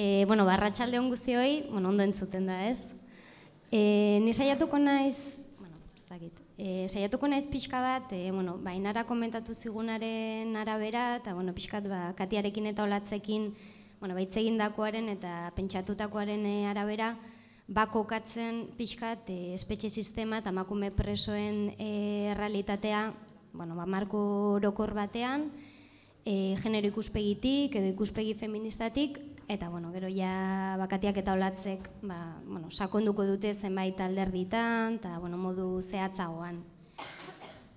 E, bueno, barratxalde hon guztioi, bueno, ondo entzuten da, ez? E, ni saiatuko naiz, bueno, zakit, e, saiatuko naiz pixka bat, e, bueno, bainara komentatu zigunaren arabera, eta, bueno, pixkat, ba, katiarekin eta olatzekin, bueno, baitzegin dakoaren eta pentsatutakoaren arabera, bako katzen pixkat e, espetxe sistema eta makume presoen e, realitatea, bueno, ba, marko orokor batean, e, genero ikuspegitik edo ikuspegi feministatik, eta bueno, gero ja bakatiak eta olatzek ba, bueno, sakonduko dute zenbait alderditan, eta bueno, modu zehatzagoan.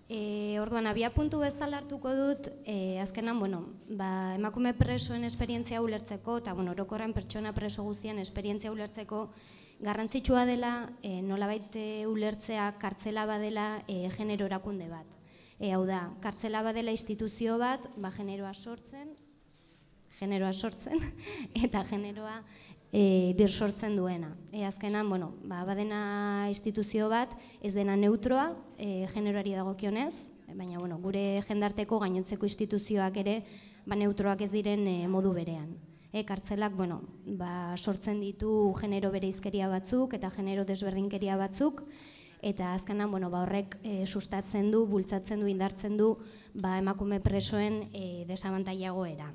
E, orduan, abia puntu bezala hartuko dut, e, azkenan, bueno, ba, emakume presoen esperientzia ulertzeko, eta bueno, orokorren pertsona preso guztien esperientzia ulertzeko, garrantzitsua dela, e, nolabait ulertzea kartzela badela e, genero erakunde bat. E, hau da, kartzela badela instituzio bat, ba, generoa sortzen, generoa sortzen, eta generoa e, bir sortzen duena. E, azkenan, bueno, ba, badena instituzio bat, ez dena neutroa, e, generoari dagokionez, baina bueno, gure jendarteko gainontzeko instituzioak ere ba, neutroak ez diren e, modu berean. E, kartzelak bueno, ba, sortzen ditu genero bereizkeria batzuk eta genero desberdinkeria batzuk, eta azkenan bueno, ba, horrek e, sustatzen du, bultzatzen du, indartzen du ba, emakume presoen e, desabantaiagoera.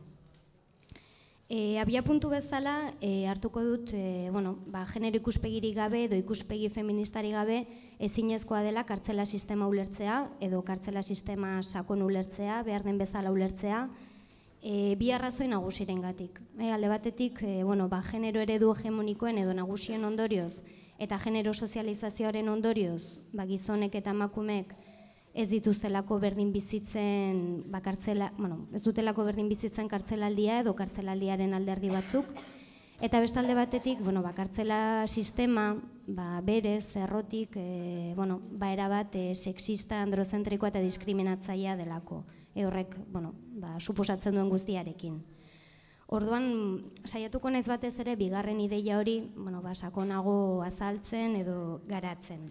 E, abia puntu bezala, e, hartuko dut, e, bueno, ba, genero ikuspegirik gabe edo ikuspegi feministari gabe ezinezkoa dela kartzela sistema ulertzea edo kartzela sistema sakon ulertzea, behar den bezala ulertzea, e, bi arrazoi nagusiren gatik. E, alde batetik, e, bueno, ba, genero eredu hegemonikoen edo nagusien ondorioz, eta genero sozializazioaren ondorioz, ba, gizonek eta emakumeek ez dituzelako berdin bizitzen ba, kartzela, bueno, ez dutelako berdin bizitzen kartzelaldia edo kartzelaldiaren alderdi batzuk. Eta bestalde batetik, bueno, ba, kartzela sistema ba, berez, errotik, e, bueno, ba, erabat e, sexista, androzentrikoa eta diskriminatzaia delako. E, horrek, bueno, ba, suposatzen duen guztiarekin. Orduan, saiatuko naiz batez ere, bigarren ideia hori, bueno, ba, sakonago azaltzen edo garatzen.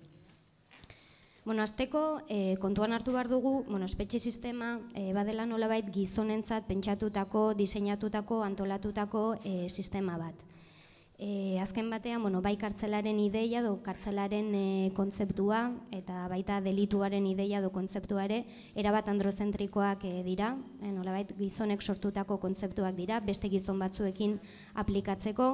Bueno, azteko, e, kontuan hartu behar dugu, bueno, espetxe sistema e, badela nolabait gizonentzat pentsatutako, diseinatutako, antolatutako e, sistema bat. E, azken batean, bueno, bai kartzelaren ideia do kartzelaren e, kontzeptua eta baita delituaren ideia do kontzeptua ere erabat androzentrikoak e, dira, e, nolabait gizonek sortutako kontzeptuak dira, beste gizon batzuekin aplikatzeko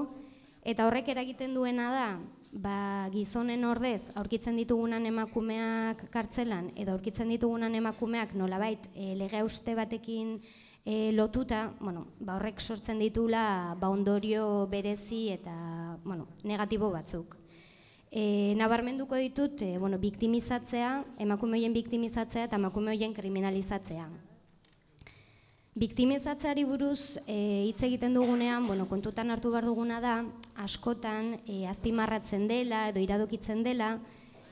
eta horrek eragiten duena da, ba, gizonen ordez aurkitzen ditugunan emakumeak kartzelan edo aurkitzen ditugunan emakumeak nolabait e, lege uste batekin e, lotuta, bueno, ba horrek sortzen ditula ba ondorio berezi eta bueno, negatibo batzuk. E, nabarmenduko ditut, e, bueno, biktimizatzea, emakume hoien biktimizatzea eta emakume hoien kriminalizatzea. Biktimizatzeari buruz e, hitz egiten dugunean, bueno, kontutan hartu behar duguna da, askotan e, azpimarratzen dela edo iradokitzen dela,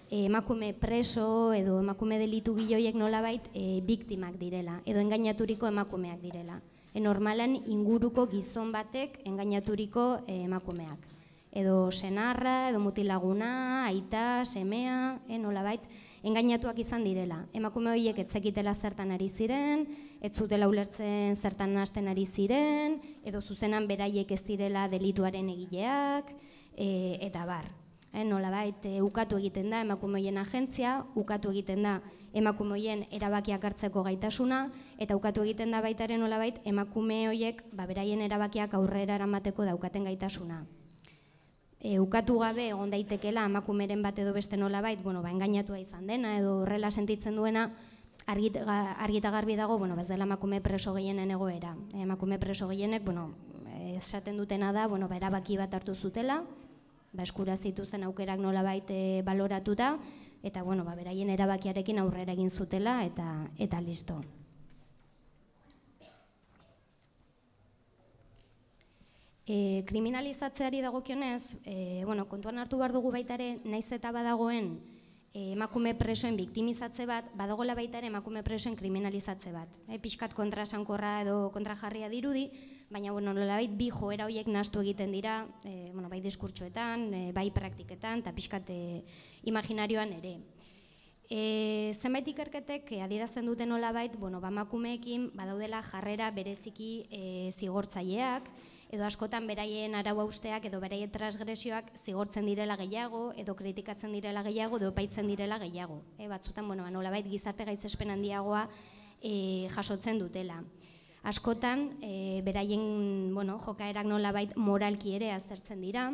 emakume preso edo emakume delitu giloiek nolabait e, biktimak direla, edo engainaturiko emakumeak direla. E, normalan inguruko gizon batek engainaturiko e, emakumeak. Edo senarra, edo mutilaguna, aita, semea, e, nolabait, engainatuak izan direla. Emakume horiek etzekitela zertan ari ziren, ez zutela ulertzen zertan hasten ari ziren, edo zuzenan beraiek ez direla delituaren egileak, e, eta bar. Eh, nolabait e, ukatu egiten da emakumeoien agentzia, ukatu egiten da emakumeoien erabakiak hartzeko gaitasuna eta ukatu egiten da baitaren nolabait emakume hoiek ba beraien erabakiak aurrera eramateko daukaten gaitasuna. E, ukatu gabe egon daitekela emakumeren bat edo beste nolabait, bueno, ba engainatua izan dena edo horrela sentitzen duena argita garbi dago, bueno, bez dela emakume preso gehienen egoera. emakume preso gehienek, bueno, esaten dutena da, bueno, ba erabaki bat hartu zutela, ba, eskura zituzen aukerak nola baite baloratuta, eta bueno, ba, beraien erabakiarekin aurrera egin zutela, eta, eta listo. E, kriminalizatzeari dagokionez, e, bueno, kontuan hartu behar dugu baitare, naiz eta badagoen, emakume presoen biktimizatze bat, badagola baita ere emakume presoen kriminalizatze bat. E, pixkat kontra sankorra edo kontra jarria dirudi, baina bueno, nolabait bi joera horiek nastu egiten dira, e, bueno, bai diskurtsoetan, e, bai praktiketan, eta pixkat e, imaginarioan ere. E, zenbait ikerketek adierazten duten nolabait, bueno, bamakumeekin badaudela jarrera bereziki e, zigortzaileak, edo askotan beraien arau usteak edo beraien transgresioak zigortzen direla gehiago, edo kritikatzen direla gehiago, edo paitzen direla gehiago. E, batzutan, bueno, ba, nolabait gizarte gaitzespen handiagoa e, jasotzen dutela. Askotan, e, beraien bueno, jokaerak nolabait moralki ere aztertzen dira,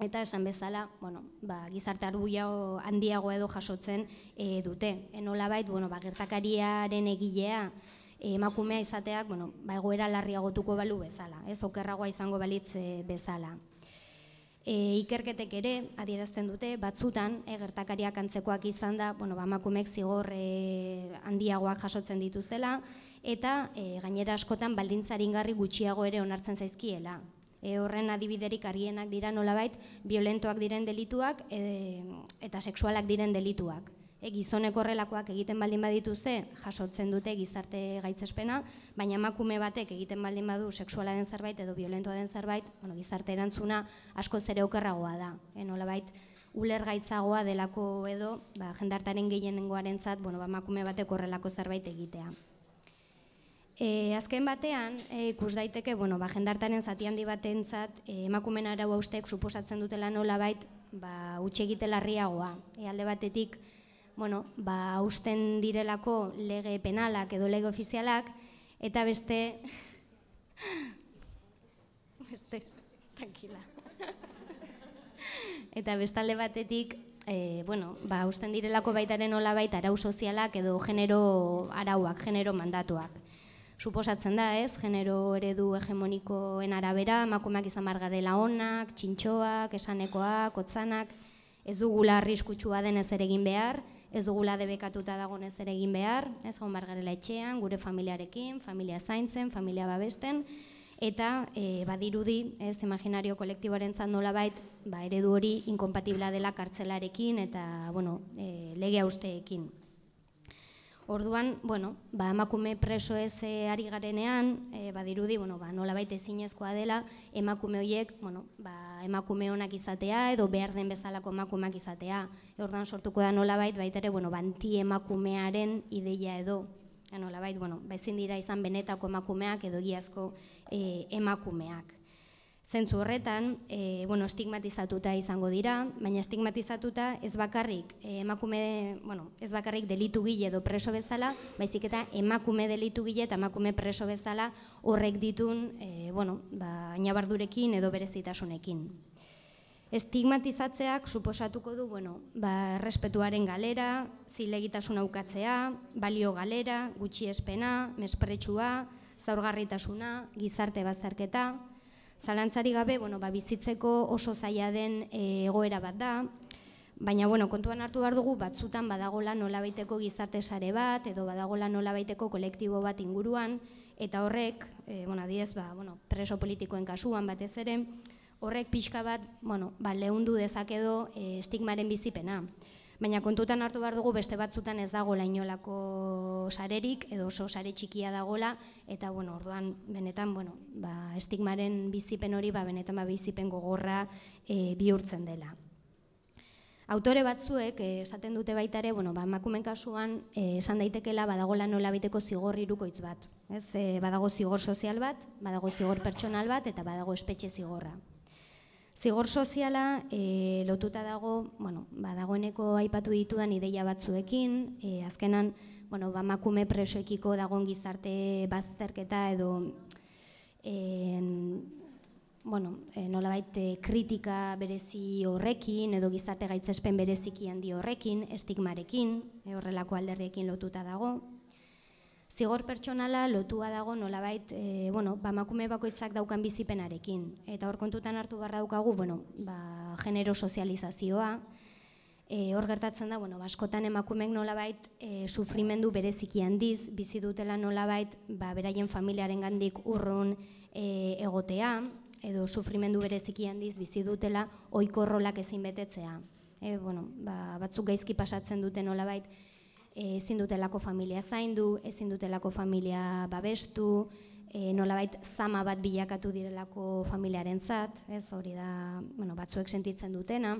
eta esan bezala, bueno, ba, gizarte arbuia handiago edo jasotzen e, dute. Enola bait, bueno, ba, gertakariaren egilea e, emakumea izateak, bueno, ba, egoera larriagotuko balu bezala, ez okerragoa izango balitz e, bezala. E, ikerketek ere, adierazten dute, batzutan, e, gertakariak antzekoak izan da, bueno, ba, emakumeek zigor e, handiagoak jasotzen dituzela, eta e, gainera askotan baldintzaringarri gutxiago ere onartzen zaizkiela e, horren adibiderik argienak dira nolabait violentoak diren delituak e, eta sexualak diren delituak. E, gizonek horrelakoak egiten baldin baditu ze, jasotzen dute gizarte gaitzespena, baina emakume batek egiten baldin badu sexuala den zerbait edo violentoa den zerbait, bueno, gizarte erantzuna asko zere okerragoa da. E, nolabait, uler gaitzagoa delako edo, ba, jendartaren gehienengoaren bueno, ba, emakume batek horrelako zerbait egitea. E, azken batean, e, ikus daiteke, bueno, ba, jendartaren zati handi batentzat, e, emakumen arau haustek suposatzen dutela nola bait, ba, utxe egite larriagoa. E, alde batetik, bueno, ba, hausten direlako lege penalak edo lege ofizialak, eta beste... beste, tranquila. eta bestalde batetik, e, bueno, ba, usten direlako baitaren nola baita arau sozialak edo genero arauak, genero mandatuak. Suposatzen da, ez, genero eredu hegemonikoen arabera, emakumeak izan margarela onak, txintxoak, esanekoak, otzanak, ez dugula arriskutsua den ez ere egin behar, ez dugula debekatuta dagoen ez ere egin behar, ez hon margarela etxean, gure familiarekin, familia zaintzen, familia babesten, eta e, badirudi, ez, imaginario kolektiboaren zandola bait, ba, eredu hori inkompatibla dela kartzelarekin eta, bueno, e, lege usteekin. Orduan, bueno, ba, emakume preso ez e, ari garenean, e, badirudi, bueno, ba, nola baita ezinezkoa dela, emakume horiek, bueno, ba, emakume honak izatea, edo behar den bezalako emakumeak izatea. E, orduan sortuko da nola baita, ere, bueno, banti emakumearen ideia edo, nola baita, bueno, ba, ezin dira izan benetako emakumeak edo giazko e, emakumeak. Zentzu horretan, e, bueno, estigmatizatuta izango dira, baina estigmatizatuta ez bakarrik e, emakume, bueno, ez bakarrik delitu gile edo preso bezala, baizik eta emakume delitu gile eta emakume preso bezala horrek ditun, e, bueno, ba, inabardurekin edo berezitasunekin. Estigmatizatzeak suposatuko du, bueno, ba, respetuaren galera, zilegitasun aukatzea, balio galera, gutxi espena, mespretsua, zaurgarritasuna, gizarte bazterketa, Zalantzari gabe, bueno, ba, bizitzeko oso zaila den e, egoera bat da, baina bueno, kontuan hartu behar dugu batzutan badagola nolabaiteko gizarte sare bat, edo badagola nolabaiteko kolektibo bat inguruan, eta horrek, e, bueno, diez, ba, bueno, preso politikoen kasuan batez ere, horrek pixka bat, bueno, ba, lehundu dezakedo e, estigmaren bizipena baina kontutan hartu behar dugu beste batzutan ez dago inolako sarerik edo oso sare txikia dagola eta bueno, orduan benetan bueno, ba, estigmaren bizipen hori ba, benetan ba, bizipen gogorra e, bihurtzen dela. Autore batzuek eh, esaten dute baita ere, bueno, ba, emakumen kasuan eh, esan daitekela badagola nola biteko zigor irukoitz bat. Ez, e, badago zigor sozial bat, badago zigor pertsonal bat eta badago espetxe zigorra. Zigor soziala e, lotuta dago, bueno, ba, dagoeneko aipatu ditudan ideia batzuekin, e, azkenan, bueno, ba, makume presoekiko dagoen gizarte bazterketa edo e, bueno, e, nolabait kritika berezi horrekin edo gizarte gaitzespen bereziki handi horrekin, estigmarekin, e, horrelako alderriekin lotuta dago, zigor pertsonala lotua dago nolabait, e, bueno, ba, makume bakoitzak daukan bizipenarekin. Eta hor kontutan hartu barra daukagu, bueno, ba, genero sozializazioa, e, hor gertatzen da, bueno, baskotan emakumeek nolabait e, sufrimendu bereziki handiz, bizi dutela nolabait, ba, beraien familiaren gandik urrun e, egotea, edo sufrimendu bereziki handiz bizi dutela oikorrolak ezin betetzea. E, bueno, ba, batzuk gaizki pasatzen dute nolabait, ezin dutelako familia zaindu, ezin dutelako familia babestu, e, nolabait zama bat bilakatu direlako familiaren zat, ez? Hori da bueno, batzuek sentitzen dutena,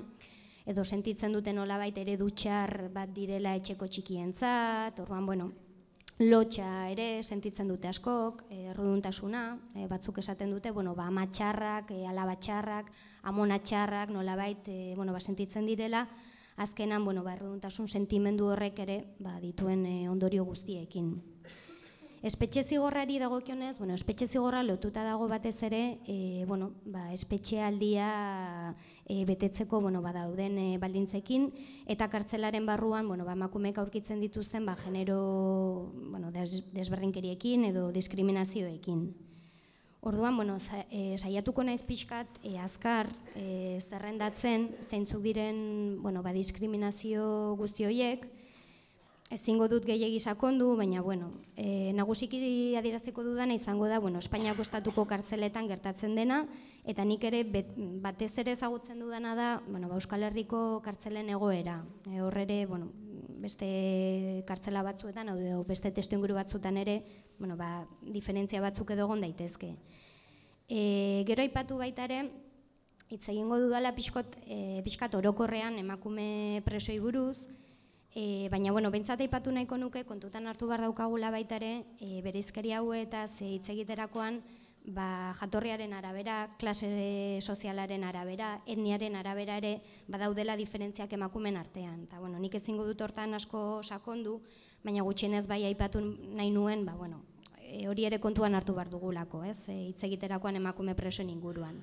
edo sentitzen duten nolabait ere dutxar bat direla etxeko txikien zat, orduan, bueno, lotxa ere sentitzen dute askok, erruduntasuna, batzuk esaten dute, bueno, ba, amatxarrak, e, alabatxarrak, amonatxarrak, nolabait, e, bueno, ba, sentitzen direla, azkenan, bueno, ba, sentimendu horrek ere, ba, dituen ondorio guztiekin. Espetxe zigorrari dagokionez, bueno, espetxe zigorra lotuta dago batez ere, e, bueno, ba, espetxe aldia e, betetzeko bueno, ba, dauden e, baldintzekin, eta kartzelaren barruan, bueno, ba, makumek aurkitzen dituzten, ba, genero bueno, des, desberdinkeriekin edo diskriminazioekin. Orduan, bueno, e, saiatuko naiz pixkat, e, azkar, e, zerrendatzen, zeintzuk diren, bueno, ba, diskriminazio guzti horiek, ezingo dut gehiegi sakondu, baina bueno, e, nagusiki adieraziko dudana izango da, bueno, Espainiako estatuko kartzeletan gertatzen dena eta nik ere batez ere ezagutzen dudana da, bueno, ba, Euskal Herriko kartzelen egoera. E, hor ere, bueno, beste kartzela batzuetan edo beste testu inguru batzuetan ere, bueno, ba, diferentzia batzuk edo egon daitezke. E, gero aipatu baita ere, hitz egingo dudala pixkot, e, pixkat orokorrean emakume presoi buruz, E, baina, bueno, bentsat aipatu nahiko nuke, kontutan hartu behar daukagula baita ere, e, bereizkeri hau eta ze hitz egiterakoan, ba, jatorriaren arabera, klase sozialaren arabera, etniaren arabera ere, badaudela diferentziak emakumen artean. Ta, bueno, nik ezingo dut hortan asko sakondu, baina gutxienez bai aipatu nahi nuen, ba, bueno, e, hori ere kontuan hartu behar dugulako, ez, e, hitz egiterakoan emakume presoen inguruan.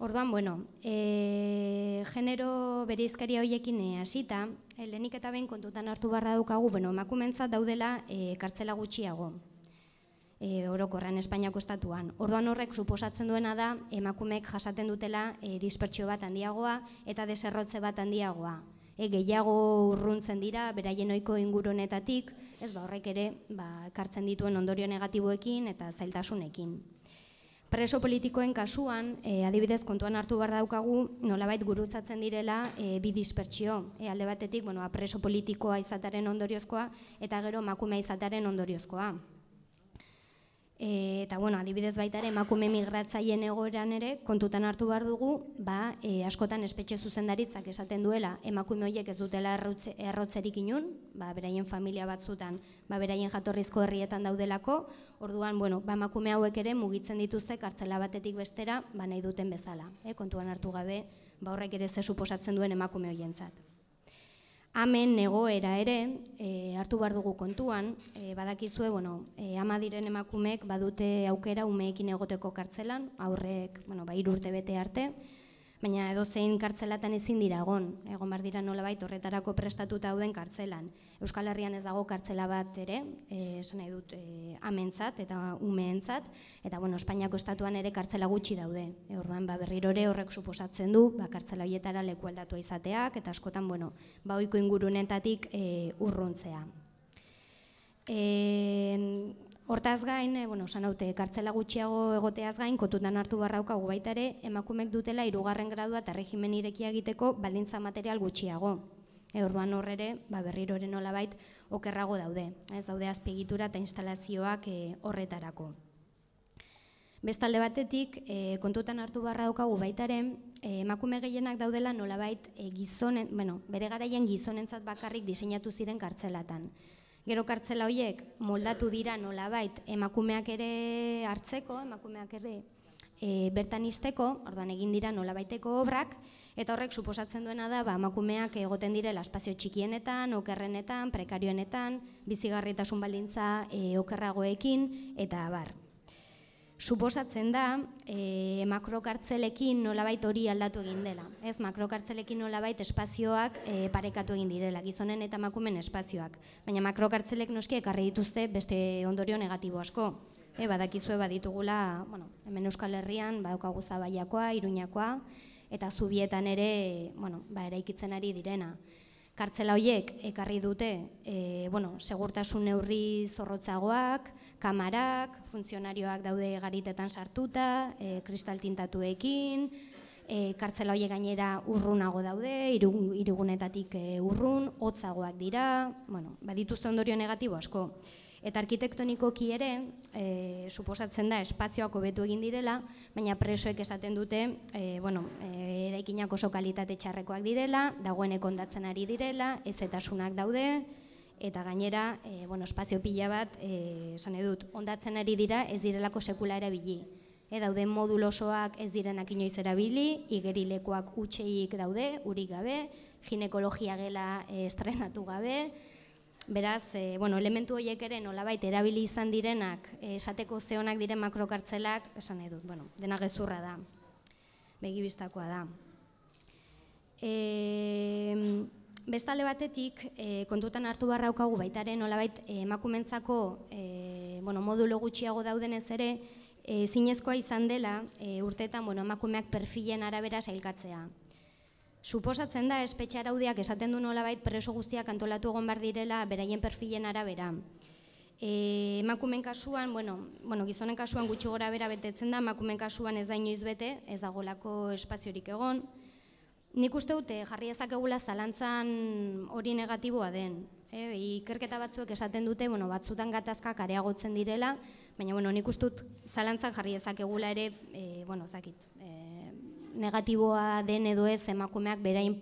Orduan, bueno, e, genero bereizkaria horiekin e, hasita, e, lehenik eta behin kontutan hartu barra daukagu, bueno, emakumentzat daudela e, kartzela gutxiago, e, orokorrean Espainiako estatuan. Orduan horrek suposatzen duena da, emakumeek jasaten dutela e, dispertsio bat handiagoa eta deserrotze bat handiagoa. E, gehiago urruntzen dira, beraien oiko inguronetatik, ez ba, horrek ere ba, kartzen dituen ondorio negatiboekin eta zailtasunekin. Preso politikoen kasuan, e, adibidez kontuan hartu behar daukagu, nolabait gurutzatzen direla e, bi dispertsio. E, alde batetik, bueno, ba, preso politikoa izataren ondoriozkoa eta gero makume izataren ondoriozkoa. E, eta bueno, adibidez baita ere emakume migratzaien egoeran ere kontutan hartu behar dugu, ba, e, askotan espetxe zuzendaritzak esaten duela emakume horiek ez dutela errotzerik inun, ba, beraien familia batzutan, ba, beraien jatorrizko herrietan daudelako, orduan, bueno, ba, emakume hauek ere mugitzen dituzte kartzela batetik bestera, ba, nahi duten bezala, e, kontuan hartu gabe, ba, horrek ere ze suposatzen duen emakume horientzat. Hemen negoera ere, e, hartu behar dugu kontuan, e, badakizue, bueno, e, ama diren emakumeek badute aukera umeekin egoteko kartzelan, aurrek, bueno, ba, irurte bete arte, baina edo zein kartzelatan ezin dira egon, egon bar dira nola baita horretarako prestatuta dauden kartzelan. Euskal Herrian ez dago kartzela bat ere, eh, esan nahi dut, e, amentzat eta umeentzat, eta bueno, Espainiako estatuan ere kartzela gutxi daude. E, orduan, ba, berrirore horrek suposatzen du, ba, kartzela horietara leku aldatu izateak, eta askotan, bueno, ba, oiko ingurunetatik e, urruntzea. E, Hortaz gain, e, bueno, haute, kartzela gutxiago egoteaz gain, kotutan hartu barraukagu baita ere, emakumek dutela irugarren gradua eta regimen irekia egiteko baldintza material gutxiago. E, orduan horrere, ba, berriro ere nola bait, okerrago daude. Ez daude azpegitura eta instalazioak e, horretarako. Bestalde batetik, e, kontutan hartu barra daukagu baitaren, e, emakume gehienak daudela nolabait e, gizonen, bueno, bere garaien gizonentzat bakarrik diseinatu ziren kartzelatan. Gero kartzela horiek moldatu dira nolabait emakumeak ere hartzeko, emakumeak ere e, bertan izteko, orduan egin dira nolabaiteko obrak, eta horrek suposatzen duena da, ba, emakumeak egoten direla espazio txikienetan, okerrenetan, prekarioenetan, bizigarritasun baldintza e, okerragoekin, eta bar, suposatzen da e, makrokartzelekin nolabait hori aldatu egin dela. Ez makrokartzelekin nolabait espazioak e, parekatu egin direla, gizonen eta emakumen espazioak. Baina makrokartzelek noski ekarri dituzte beste ondorio negatibo asko. E, badakizue baditugula, bueno, hemen Euskal Herrian badaukagu zabaiakoa, iruñakoa, eta zubietan ere, bueno, ba, eraikitzen ari direna. Kartzela horiek ekarri dute, e, bueno, segurtasun neurri zorrotzagoak, kamarak, funtzionarioak daude garitetan sartuta, e, kristal tintatuekin, e, kartzela horiek gainera urrunago daude, irugunetatik e, urrun, hotzagoak dira, bueno, badituzte ondorio negatibo asko. Eta arkitektonikoki ere, e, suposatzen da espazioak hobetu egin direla, baina presoek esaten dute, e, bueno, e, eraikinak oso kalitate txarrekoak direla, dagoeneko ondatzen ari direla, ezetasunak daude, eta gainera, e, bueno, espazio pila bat, e, esan edut, ondatzen ari dira ez direlako sekula erabili. E, daude modulo osoak ez direnak inoiz erabili, igerilekoak utxeik daude, urik gabe, ginekologia gela e, estrenatu gabe, Beraz, e, bueno, elementu horiek ere nolabait erabili izan direnak, esateko zeonak diren makrokartzelak, esan edut, bueno, dena gezurra da, begibistakoa da. E, bestalde batetik, e, kontutan hartu barraukagu baitaren nolabait emakumentzako e, bueno, modulo gutxiago daudenez ere, e, zinezkoa izan dela e, urteetan bueno, emakumeak perfilen arabera sailkatzea. Suposatzen da espetxe araudiak esaten du nolabait preso guztiak antolatu egon bar direla beraien perfilen arabera. E, emakumen kasuan, bueno, bueno, gizonen kasuan gutxi gora bera betetzen da, emakumen kasuan ez da inoiz bete, ez dagolako espaziorik egon, Nik uste dute jarri ezakegula zalantzan hori negatiboa den. E, ikerketa batzuek esaten dute, bueno, batzutan gatazkak areagotzen direla, baina bueno, nik uste dut zalantzak jarri ezakegula ere, e, bueno, zakit, e, negatiboa den edo ez emakumeak berain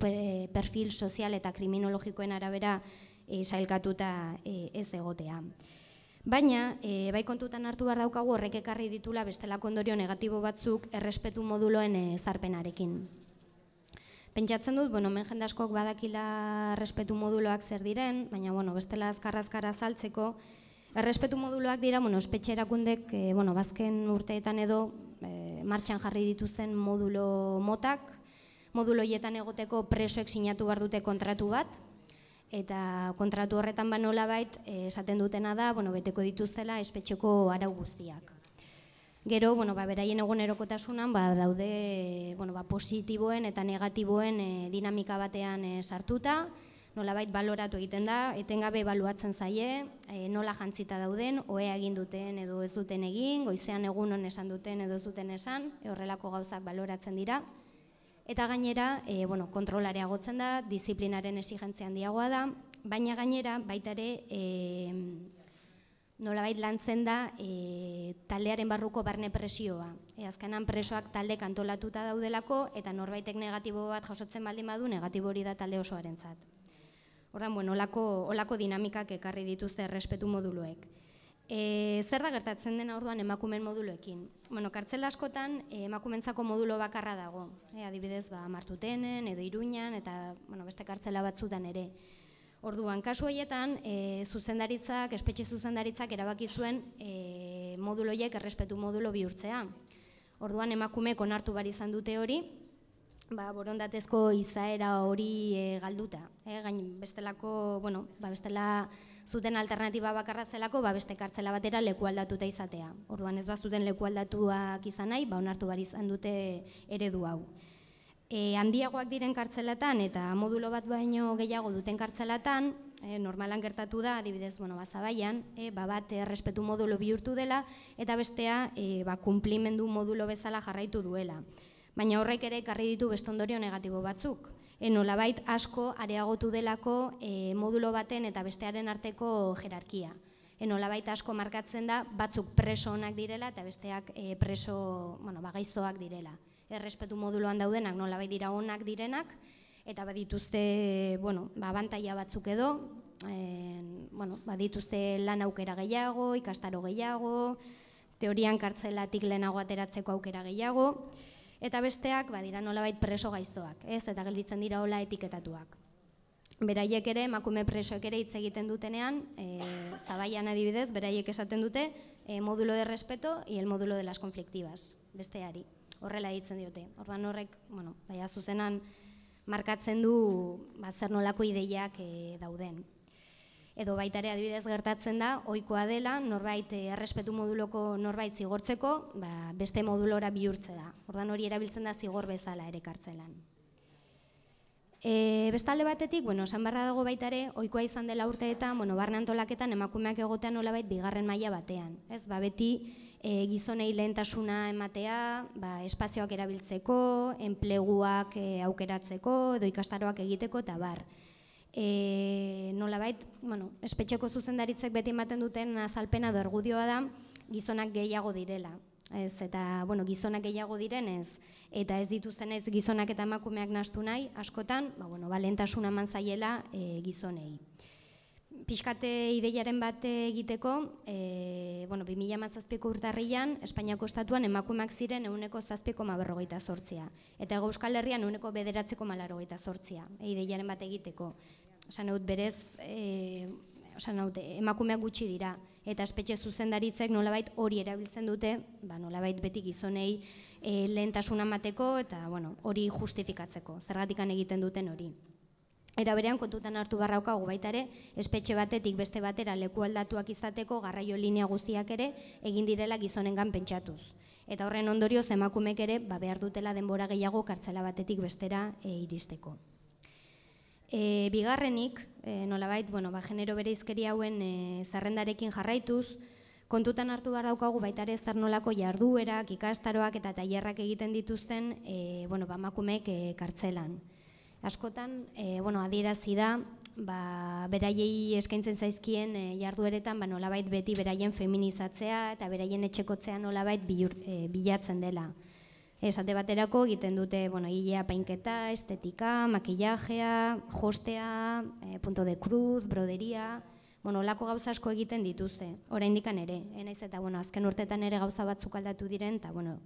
perfil sozial eta kriminologikoen arabera e, sailkatuta e, ez egotea. Baina, e, bai kontutan hartu behar daukagu horrek ekarri ditula bestelako ondorio negatibo batzuk errespetu moduloen e, zarpenarekin. Pentsatzen dut, bueno, men jende askok badakila respetu moduloak zer diren, baina bueno, bestela azkarrazkara azaltzeko, errespetu moduloak dira, bueno, espetxe erakundek, e, bueno, bazken urteetan edo e, martxan jarri dituzen modulo motak, modulo hietan egoteko presoek sinatu behar dute kontratu bat, eta kontratu horretan ba nola bait, eh, esaten dutena da, bueno, beteko dituzela espetxeko arau guztiak. Gero, bueno, ba, beraien egunerokotasunan ba, daude bueno, ba, positiboen eta negatiboen e, dinamika batean e, sartuta, nolabait baloratu egiten da, etengabe baluatzen zaie, e, nola jantzita dauden, oea egin duten edo ez duten egin, goizean egun hon esan duten edo ez duten esan, e, horrelako gauzak baloratzen dira. Eta gainera, e, bueno, kontrolarea gotzen da, disiplinaren esigentzian diagoa da, baina gainera, baita ere, e, nolabait lantzen da e, taldearen barruko barne presioa. E, azkenan presoak talde kantolatuta daudelako eta norbaitek negatibo bat jasotzen baldin badu negatibo hori da talde osoarentzat. Ordan bueno, olako, olako dinamikak ekarri dituzte errespetu moduloek. E, zer da gertatzen dena orduan emakumen moduloekin? Bueno, kartzel askotan e, emakumentzako modulo bakarra dago. E, adibidez, ba, martutenen edo iruñan eta bueno, beste kartzela batzutan ere. Orduan, kasu horietan, e, zuzendaritzak, espetxe zuzendaritzak erabaki zuen e, moduloiek errespetu modulo bihurtzea. Orduan, emakumeek onartu bari izan dute hori, ba, borondatezko izaera hori e, galduta. E, gain, bestelako, bueno, ba, bestela zuten alternatiba bakarra zelako, ba, beste kartzela batera leku aldatuta izatea. Orduan, ez bazuten leku aldatuak izan nahi, ba, onartu bari izan dute eredu hau. E, handiagoak diren kartzelatan eta modulo bat baino gehiago duten kartzelatan, e, normalan gertatu da, adibidez, bueno, bazabaian, e, ba bat errespetu modulo bihurtu dela eta bestea e, ba, kumplimendu modulo bezala jarraitu duela. Baina horrek ere ekarri ditu bestondorio negatibo batzuk. E, nolabait asko areagotu delako e, modulo baten eta bestearen arteko jerarkia. E, nolabait asko markatzen da batzuk preso onak direla eta besteak e, preso bueno, bagaizoak direla errespetu moduloan daudenak nola bai dira onak direnak, eta badituzte, bueno, ba, bantaia batzuk edo, e, bueno, badituzte lan aukera gehiago, ikastaro gehiago, teorian kartzelatik lehenago ateratzeko aukera gehiago, eta besteak, badira nolabait preso gaiztoak, ez, eta gelditzen dira hola etiketatuak. Beraiek ere, emakume presoek ere hitz egiten dutenean, e, zabaian adibidez, beraiek esaten dute, e, modulo de respeto y el modulo de las conflictivas, besteari horrela ditzen diote. Orban horrek, bueno, baina zuzenan markatzen du ba, zer nolako ideiak e, dauden. Edo baita ere adibidez gertatzen da, ohikoa dela, norbait eh, errespetu moduloko norbait zigortzeko, ba, beste modulora bihurtze da. Ordan hori erabiltzen da zigor bezala ere kartzelan. E, bestalde batetik, bueno, esan barra dago baita ere, ohikoa izan dela urteetan, bueno, barne antolaketan emakumeak egotean nolabait bigarren maila batean. Ez, ba, beti e, gizonei lehentasuna ematea, ba, espazioak erabiltzeko, enpleguak e, aukeratzeko, edo ikastaroak egiteko, eta bar. E, nola bait, bueno, espetxeko zuzendaritzek beti ematen duten azalpena do argudioa da, gizonak gehiago direla. Ez, eta bueno, gizonak gehiago direnez, eta ez dituzten ez gizonak eta emakumeak nastu nahi, askotan, ba, bueno, ba, lehentasuna eman zaiela e, gizonei pixkate ideiaren bat egiteko, e, bueno, 2008ko urtarrian, Espainiako estatuan emakumeak ziren euneko zazpiko maberrogeita sortzia. Eta ego euskal herrian euneko bederatzeko malarogeita sortzia, e, ideiaren bat egiteko. Osan haut berez, e, osan haut, emakumeak gutxi dira. Eta espetxe zuzendaritzek nolabait hori erabiltzen dute, ba, nolabait beti gizonei e, lehentasuna mateko eta bueno, hori justifikatzeko, zergatikan egiten duten hori. Era berean kontutan hartu barraukago baita ere, espetxe batetik beste batera leku aldatuak izateko garraio linea guztiak ere egin direla gizonengan pentsatuz. Eta horren ondorio emakumek ere ba, behar dutela denbora gehiago kartzela batetik bestera e, iristeko. E, bigarrenik, e, nolabait, bueno, ba, genero bere izkeri hauen e, zarrendarekin jarraituz, kontutan hartu behar daukagu baita ere zer nolako jarduerak, ikastaroak eta tailerrak egiten dituzten e, bueno, ba, makumek e, kartzelan askotan, e, bueno, adierazi da, ba, beraiei eskaintzen zaizkien e, jardueretan, ba, nolabait beti beraien feminizatzea eta beraien etxekotzea nolabait bilur, e, bilatzen dela. Esate baterako egiten dute, bueno, hilea painketa, estetika, makillajea, jostea, e, punto de cruz, broderia, bueno, lako gauza asko egiten dituzte, oraindikan ere. Enaiz eta, bueno, azken urtetan ere gauza batzuk aldatu diren, eta, bueno,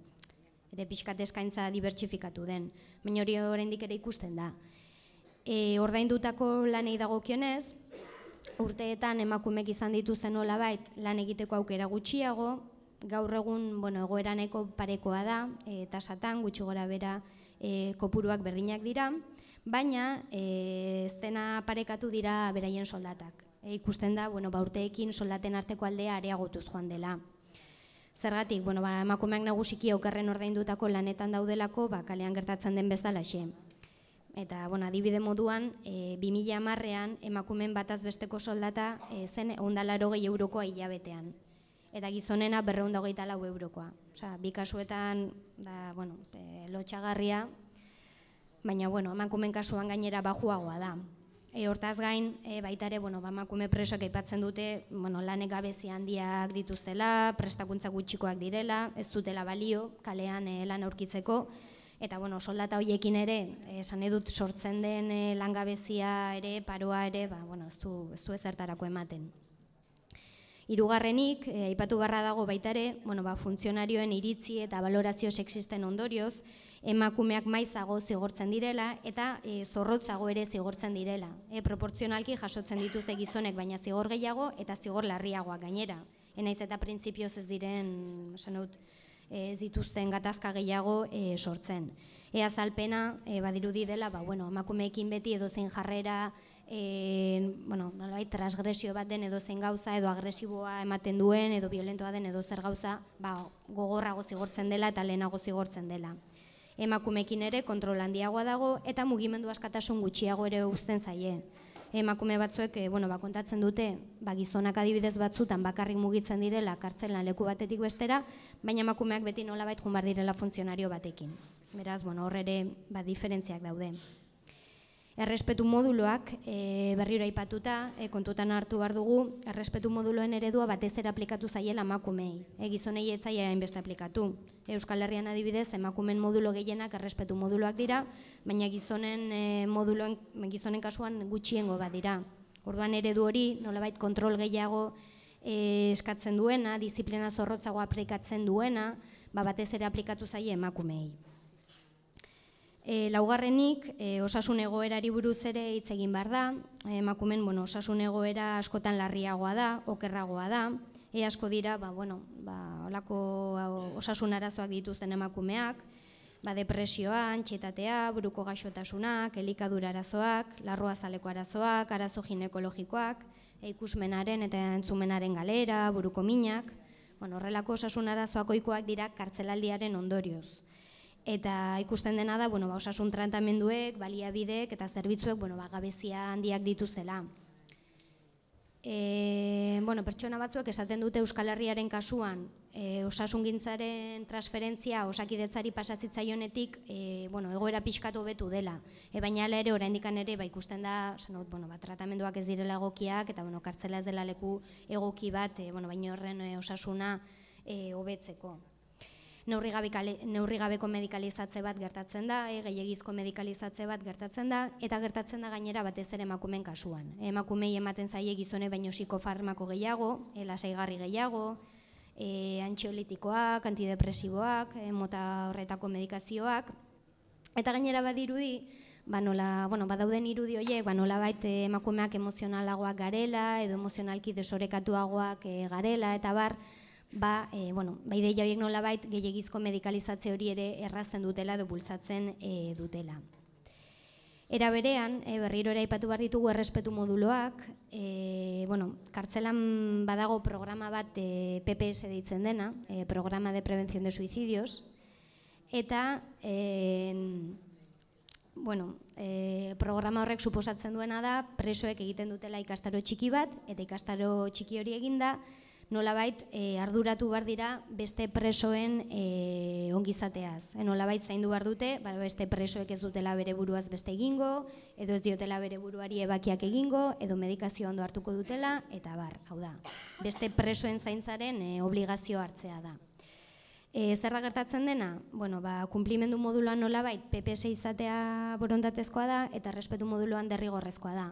ere pixkat eskaintza dibertsifikatu den, baina hori oraindik ere ikusten da. E, ordaindutako lanei dagokionez, urteetan emakumek izan dituzen nola bait lan egiteko aukera gutxiago, gaur egun bueno, egoeraneko parekoa da, e, tasatan gutxi gora bera e, kopuruak berdinak dira, baina e, ez dena parekatu dira beraien soldatak. E, ikusten da, bueno, ba, urteekin soldaten arteko aldea areagotuz joan dela. Zergatik, bueno, ba, emakumeak nagusiki aukerren ordaindutako lanetan daudelako, ba, kalean gertatzen den bezala xe. Eta, bueno, adibide moduan, e, 2000 amarrean emakumen bataz besteko soldata e, zen eundalaro gehi eurokoa hilabetean. Eta gizonena berreunda hogeita lau eurokoa. Osa, bi kasuetan, da, bueno, e, lotxagarria, baina, bueno, emakumen kasuan gainera bajuagoa da. E, hortaz gain, e, baita ere, bueno, bamakume presoak aipatzen dute, bueno, lanek gabezi handiak dituztela, prestakuntza gutxikoak direla, ez dutela balio, kalean e, lan aurkitzeko, eta bueno, soldata hoiekin ere, esan edut sortzen den e, langabezia ere, paroa ere, ba, bueno, ez du, ez du ezertarako ematen. Hirugarrenik, aipatu barra dago baita ere, bueno, ba, funtzionarioen iritzi eta valorazio sexisten ondorioz, emakumeak maizago zigortzen direla eta e, zorrotzago ere zigortzen direla. E, proportzionalki jasotzen dituzte gizonek baina zigor gehiago eta zigor larriagoak gainera. Enaiz eta printzipioz ez diren, sanut, ez dituzten gatazka gehiago e, sortzen. Ea zalpena, e, badirudi dela, ba, bueno, emakumeekin beti edo zein jarrera, e, bueno, nolai, transgresio bat den edo zein gauza, edo agresiboa ematen duen, edo violentoa den edo zer gauza, ba, gogorrago zigortzen dela eta lehenago zigortzen dela emakumekin ere kontrol handiagoa dago eta mugimendu askatasun gutxiago ere uzten zaie. Emakume batzuek e, bueno, ba, kontatzen dute ba, gizonak adibidez batzutan bakarrik mugitzen direla kartzelan leku batetik bestera, baina emakumeak beti nolabait jumar direla funtzionario batekin. Beraz, bueno, hor ere ba, diferentziak daude. Errespetu moduloak e, berriro aipatuta, e, kontutan hartu behar dugu, errespetu moduloen eredua batez ere aplikatu zaiela emakumei. E, gizonei etzaia hainbeste aplikatu. Euskal Herrian adibidez, emakumen modulo gehienak errespetu moduloak dira, baina gizonen, e, moduloen, gizonen kasuan gutxiengo bat dira. Orduan eredu hori, nolabait kontrol gehiago e, eskatzen duena, disiplina zorrotzago aplikatzen duena, ba batez ere aplikatu zaie emakumei. E, laugarrenik, e, osasun egoerari buruz ere hitz egin behar da, emakumen bueno, osasun egoera askotan larriagoa da, okerragoa da, e asko dira, ba, bueno, ba, olako osasun arazoak dituzten emakumeak, ba, depresioa, antxietatea, buruko gaixotasunak, elikadura arazoak, larroa zaleko arazoak, arazo ginekologikoak, e, ikusmenaren eta entzumenaren galera, buruko minak, bueno, horrelako osasun arazoak oikoak dira kartzelaldiaren ondorioz eta ikusten dena da, bueno, ba, osasun tratamenduek, baliabidek eta zerbitzuek, bueno, ba, gabezia handiak dituzela. E, bueno, pertsona batzuek esaten dute Euskal Herriaren kasuan, e, osasungintzaren transferentzia osakidetzari pasatzitzaionetik, e, bueno, egoera pixkatu betu dela. E, baina ere, oraindik ere, ba, ikusten da, sanot, bueno, ba, tratamenduak ez direla egokiak, eta bueno, kartzela ez dela leku egoki bat, e, bueno, baina horren e, osasuna e, hobetzeko. neurri gabeko medikalizatze bat gertatzen da, e, gehiagizko medikalizatze bat gertatzen da, eta gertatzen da gainera batez ere emakumeen kasuan. Emakumei ematen zaie gizone baino psikofarmako gehiago, e, lasaigarri gehiago, e, antxiolitikoak, antidepresiboak, e, mota horretako medikazioak, eta gainera badirudi, ba nola, bueno, badauden irudi horiek, ba nola bait emakumeak emozionalagoak garela, edo emozionalki desorekatuagoak e, garela, eta bar, ba, e, bueno, ba ideia horiek nolabait gehiegizko medikalizatze hori ere errazten dutela edo bultzatzen e, dutela. Era berean, e, berriro ere aipatu behar ditugu errespetu moduloak, e, bueno, kartzelan badago programa bat e, PPS deitzen dena, e, Programa de Prevención de Suicidios, eta e, bueno, e, programa horrek suposatzen duena da presoek egiten dutela ikastaro txiki bat, eta ikastaro txiki hori eginda, nolabait e, arduratu behar dira beste presoen e, ongizateaz. E, nolabait zaindu behar dute, ba, beste presoek ez dutela bere buruaz beste egingo, edo ez diotela bere buruari ebakiak egingo, edo medikazio ondo hartuko dutela, eta bar, hau da, beste presoen zaintzaren e, obligazio hartzea da. E, zer da gertatzen dena? Bueno, ba, kumplimendu moduloan nolabait PPS izatea borondatezkoa da, eta respetu moduloan derrigorrezkoa da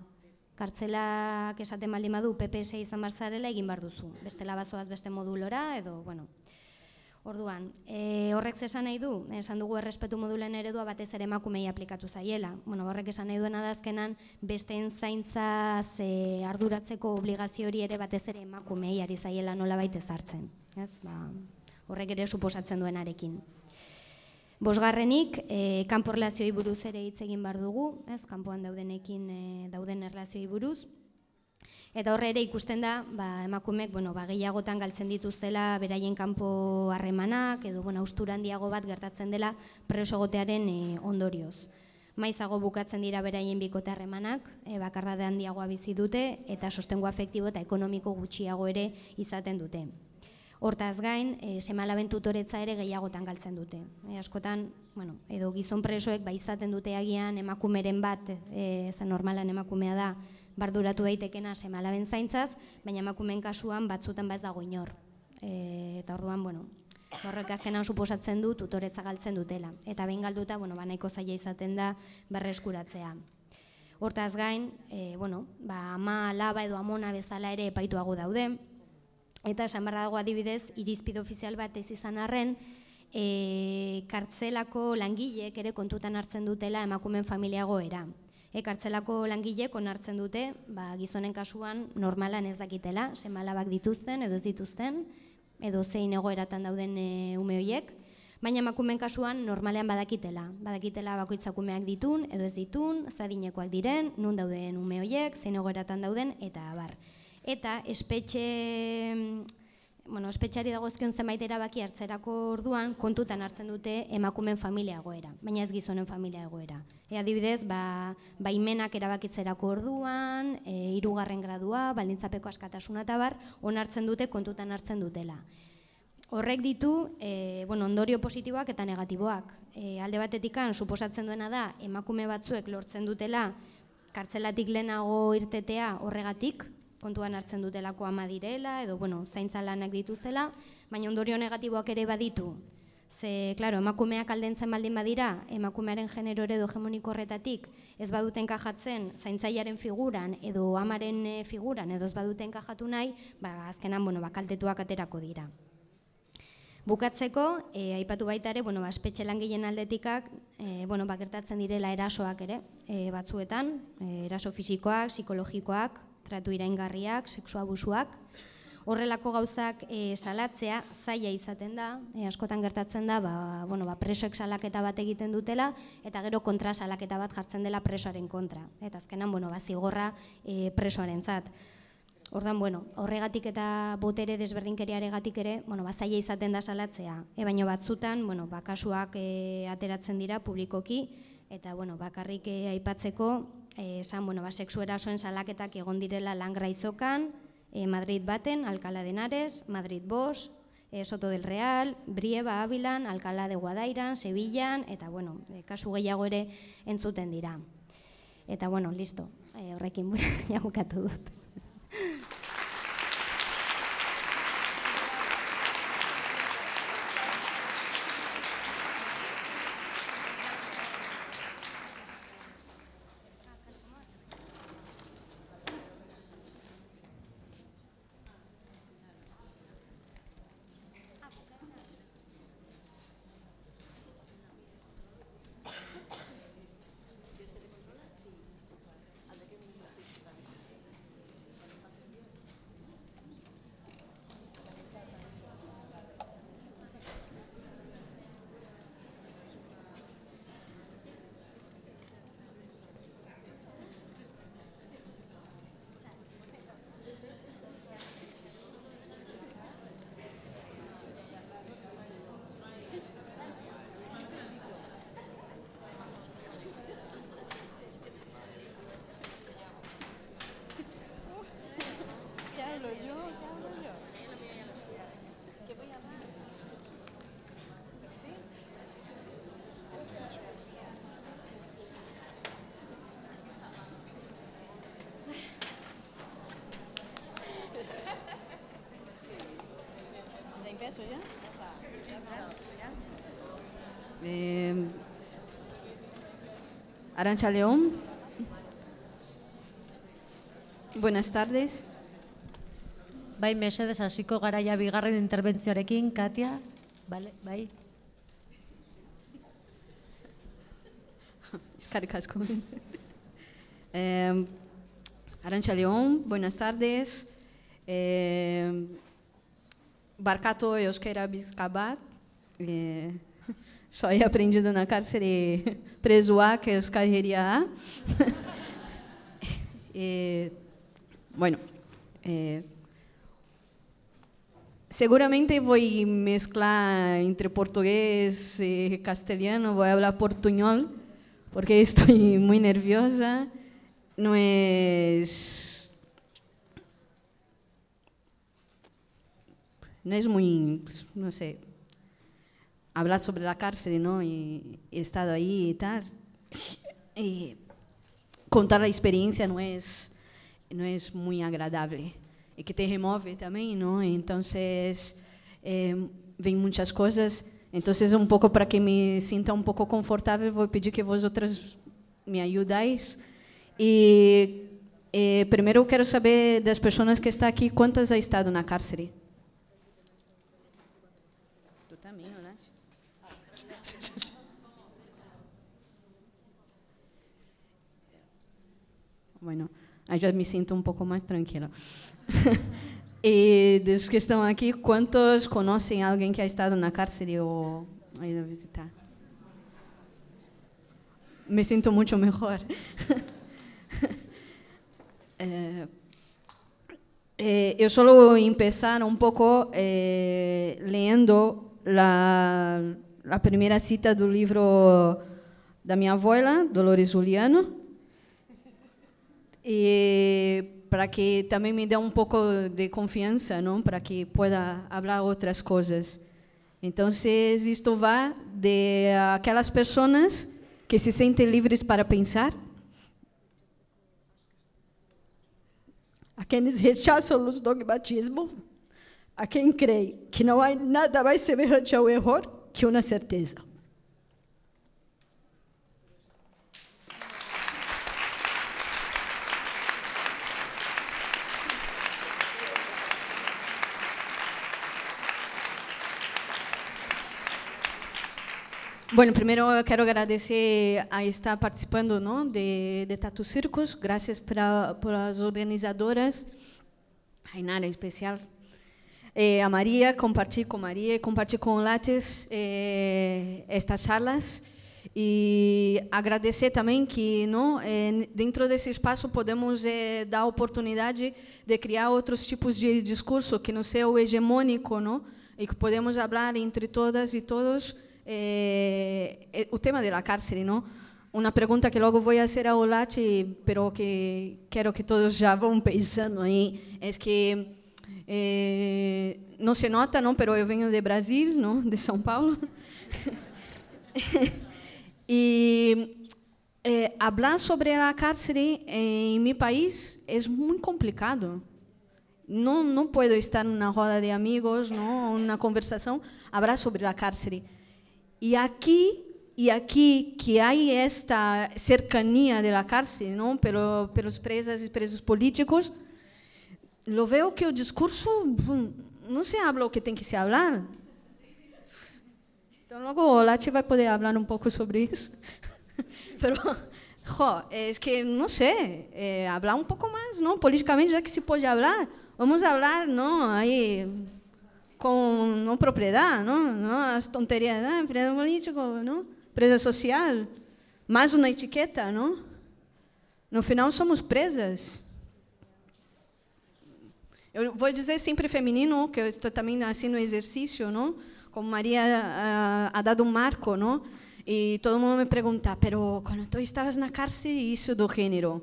kartzelak esaten baldin badu PPS izan barzarela egin bar duzu. Bestela bazoaz beste modulora edo, bueno, Orduan, e, horrek zesan nahi du, esan dugu errespetu modulen eredua batez ere emakumei aplikatu zaiela. Bueno, horrek esan nahi duena da azkenan besteen zaintza ze arduratzeko obligazio hori ere batez ere emakumei ari zaiela nola baita ezartzen. Ez? Ba, horrek ere suposatzen duenarekin. Bosgarrenik, e, kanpo erlazioi buruz ere hitz egin bar dugu, ez, kanpoan daudenekin e, dauden erlazioi buruz. Eta horre ere ikusten da, ba, emakumek, bueno, ba, gehiagotan galtzen dituztela beraien kanpo harremanak, edo, bueno, austura handiago bat gertatzen dela presogotearen e, ondorioz. Maizago bukatzen dira beraien bikote harremanak, e, bakardade handiagoa bizi dute, eta sostengo afektibo eta ekonomiko gutxiago ere izaten dute. Hortaz gain, e, semalaben tutoretza ere gehiagotan galtzen dute. E, askotan, bueno, edo gizon presoek ba izaten dute agian emakumeren bat, e, za normalan emakumea da, barduratu daitekena semalaben zaintzaz, baina emakumeen kasuan batzutan ba ez dago inor. E, eta orduan, bueno, horrek azkenan suposatzen du tutoretza galtzen dutela. Eta behin galduta, bueno, ba nahiko zaila izaten da berreskuratzea. Hortaz gain, e, bueno, ba, ama, laba edo amona bezala ere epaituago daude, Eta esan barra dago adibidez, irizpide ofizial bat ez izan arren, e, kartzelako langileek ere kontutan hartzen dutela emakumen familiagoera. E, kartzelako langileek onartzen dute, ba, gizonen kasuan normalan ez dakitela, semalabak dituzten edo ez dituzten, edo zein egoeratan dauden e, ume horiek, baina emakumen kasuan normalean badakitela. Badakitela bakoitzakumeak ditun edo ez ditun, zadinekoak diren, nun dauden ume horiek, zein egoeratan dauden, eta bar eta espetxe bueno, espetxari dagozkion zenbait erabaki hartzerako orduan kontutan hartzen dute emakumen familia egoera, baina ez gizonen familia egoera. E, adibidez, ba, baimenak erabakitzerako orduan, e, irugarren gradua, baldintzapeko askatasuna eta bar, onartzen dute kontutan hartzen dutela. Horrek ditu e, bueno, ondorio positiboak eta negatiboak. E, alde batetikan, suposatzen duena da, emakume batzuek lortzen dutela kartzelatik lehenago irtetea horregatik, kontuan hartzen dutelako ama direla, edo, bueno, zaintza lanak dituzela, baina ondorio negatiboak ere baditu. Ze, klaro, emakumeak aldentzen baldin badira, emakumearen genero edo hegemoniko horretatik, ez baduten kajatzen zaintzaiaren figuran, edo amaren eh, figuran, edo ez baduten kajatu nahi, ba, azkenan, bueno, ba, kaltetuak aterako dira. Bukatzeko, e, aipatu baita ere, bueno, ba, espetxe langileen aldetikak, e, bueno, bakertatzen direla erasoak ere, e, batzuetan, e, eraso fisikoak, psikologikoak, tratu iraingarriak, seksu abusuak. Horrelako gauzak e, salatzea zaila izaten da, e, askotan gertatzen da, ba, bueno, ba, presoek salaketa bat egiten dutela, eta gero kontra salaketa bat jartzen dela presoaren kontra. Eta azkenan, bueno, ba, zigorra e, presoaren zat. Ordan, bueno, horregatik eta botere desberdinkeriaregatik ere, bueno, ba, zaila izaten da salatzea. E, baina batzutan, bueno, ba, kasuak e, ateratzen dira publikoki, eta bueno, bakarrik eh, aipatzeko, eh, esan bueno, ba, sexu erasoen salaketak egon direla langra izokan, eh, Madrid baten, Alcala de Henares, Madrid Bos, eh, Soto del Real, Brieba Avilan, Alcala de Guadairan, Sevillan, eta bueno, eh, kasu gehiago ere entzuten dira. Eta bueno, listo, eh, horrekin jagukatu dut. ¿Empiezo ya? Eh, Arancha León. Buenas tardes. Bai, mesedez hasiko garaia bigarren interbentzioarekin, Katia. Vale, bai. Eskerrik asko. eh, Arancha León, buenas tardes. Eh, barkatu euskera bizkabat. Eh, só he aprendido na cárcere presoak euskaleria. eh, bueno, eh, seguramente vou mezclar entre português e castelhano, vou falar portunhol, porque estou muito nerviosa. Não é no es muy, no sé, hablar sobre la cárcel, ¿no? Y he estado ahí y tal. Y contar la experiencia no es, no es muy agradable. Y que te remove también, ¿no? Entonces, eh, ven muchas cosas. Entonces, un poco para que me sienta un poco confortável, vou pedir que vosotras me ajudais. E eh, primeiro eu quero saber das pessoas que estão aqui, quantas ha estado na cárcere? Tu também, né? Bueno, aí já me sinto um pouco mais tranquila. e dos que estão aqui, quantos conhecem alguém que ha estado na cárcere ou ido visitar? Me sinto muito melhor. eh, eh, eu só vou começar um pouco eh, lendo a, a primeira cita do livro da minha avó, Dolores Juliano, e para que também me dê um pouco de confiança, não? para que pueda falar outras coisas. Então, isto vai de aquelas pessoas que se sentem livres para pensar, a quienes rechazam os dogmatismos, a quem crê que não há nada mais semelhante ao erro que uma certeza. Bueno, primeiro eu quero agradecer a estar participando não, de, de Tatu Circos, graças para, para as organizadoras, a Inara em especial, eh, a Maria, compartilhar com Maria e compartilhar com o Lattes eh, estas charlas. E agradecer também que não, dentro desse espaço podemos eh, dar oportunidade de criar outros tipos de discurso que não seja o hegemônico, não? e que podemos falar entre todas e todos eh, o tema de la cárcel, ¿no? Una pregunta que luego voy a hacer a Olachi, pero que quiero que todos ya van pensando ahí, es que eh, no se nota, ¿no? Pero yo vengo de Brasil, ¿no? De São Paulo. y eh, hablar sobre la cárcel en mi país es muy complicado. No, no puedo estar en una roda de amigos, ¿no? Una conversación, hablar sobre la cárcel. E aqui e aqui que há esta cercania da cárcel, não, pelo, pelos presos políticos, lo veo que o discurso não se habla o que tem que se falar. Então logo o Lati vai poder falar um pouco sobre isso. Pero, jo, é que não sei, é, falar um pouco mais, não, politicamente já que se pode falar, vamos falar, não, aí com não propriedade, não, não as tonterias, não, empresa político, não, empresa social, mais uma etiqueta, não? No final somos presas. Eu vou dizer sempre feminino, que eu estou também assim no exercício, não? Como Maria ha, ha dado um marco, não? E todo mundo me pergunta, pero quando tu estavas na cárcere, isso do gênero?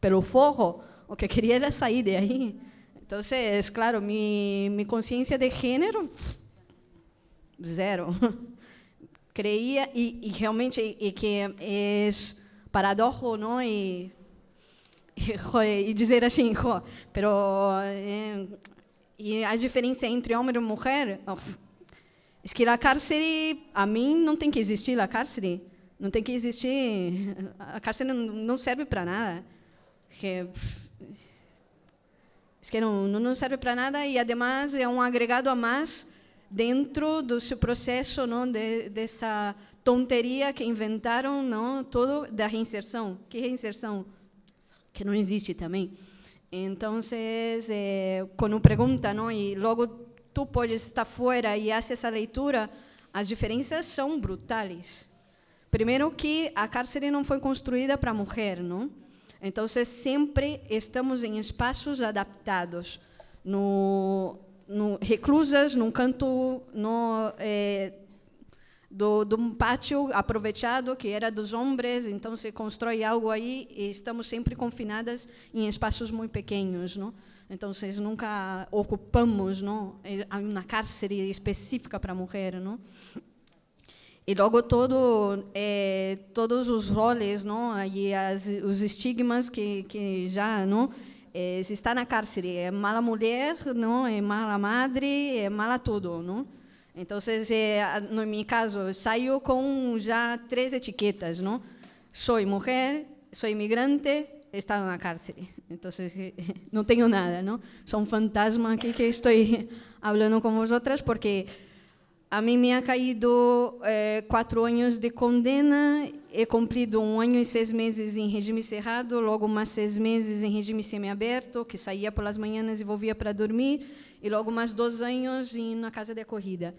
Pelo forro, o que queria era sair de aí. Entonces, claro, mi, mi conciencia de género, zero. Creía, y, y realmente, y que es paradojo, ¿no? Y, y dizer assim, jo, pero eh, e a diferença entre homem e mulher, oh, é que a cárcere, a mim, não tem que existir a cárcere. Não tem que existir. A cárcere não serve para nada. Que, que não, não serve para nada e, además, é um agregado a mais dentro do seu processo não, de, dessa tonteria que inventaram não, todo da reinserção. Que reinserção? Que não existe também. Então, eh, quando pergunta, não, e logo tu podes estar fora e haces essa leitura, as diferenças são brutais. Primeiro que a cárcere não foi construída para mulher, não? Então, sempre estamos em espaços adaptados, no, no reclusas, num canto no, eh, do, de um pátio aproveitado que era dos homens, então se constrói algo aí e estamos sempre confinadas em espaços muito pequenos, não? Então nunca ocupamos, não, uma cárcere específica para mulher, não? E logo todo, é, todos os roles, não, e as, os estigmas que que já, não, é, se está na cárcere é mala mulher, não, é mala madre, é mala tudo, não? Então, eh, no meu caso, saio com já três etiquetas, não? Sou mulher, sou imigrante, estado na cárcere. Então, não tenho nada, não? Sou um fantasma aqui que estou falando com vosotras, porque a mim me ha caído eh, quatro anos de condena, he cumprido um ano e seis meses em regime cerrado, logo mais seis meses em regime semiaberto, que saía pelas manhãs e volvia para dormir, e logo mais dois anos na casa de acolhida.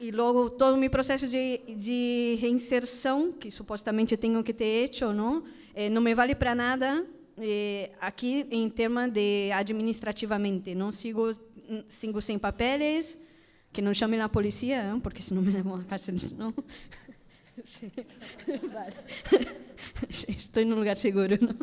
E logo todo o meu processo de, de reinserção, que supostamente tenho que ter feito, não, eh, não me vale para nada eh, aqui em termos de administrativamente. Não sigo, sigo sem papeles, que não chamem a polícia, porque senão me levam à cárcere. Não. vale. Estou em um lugar seguro. Não?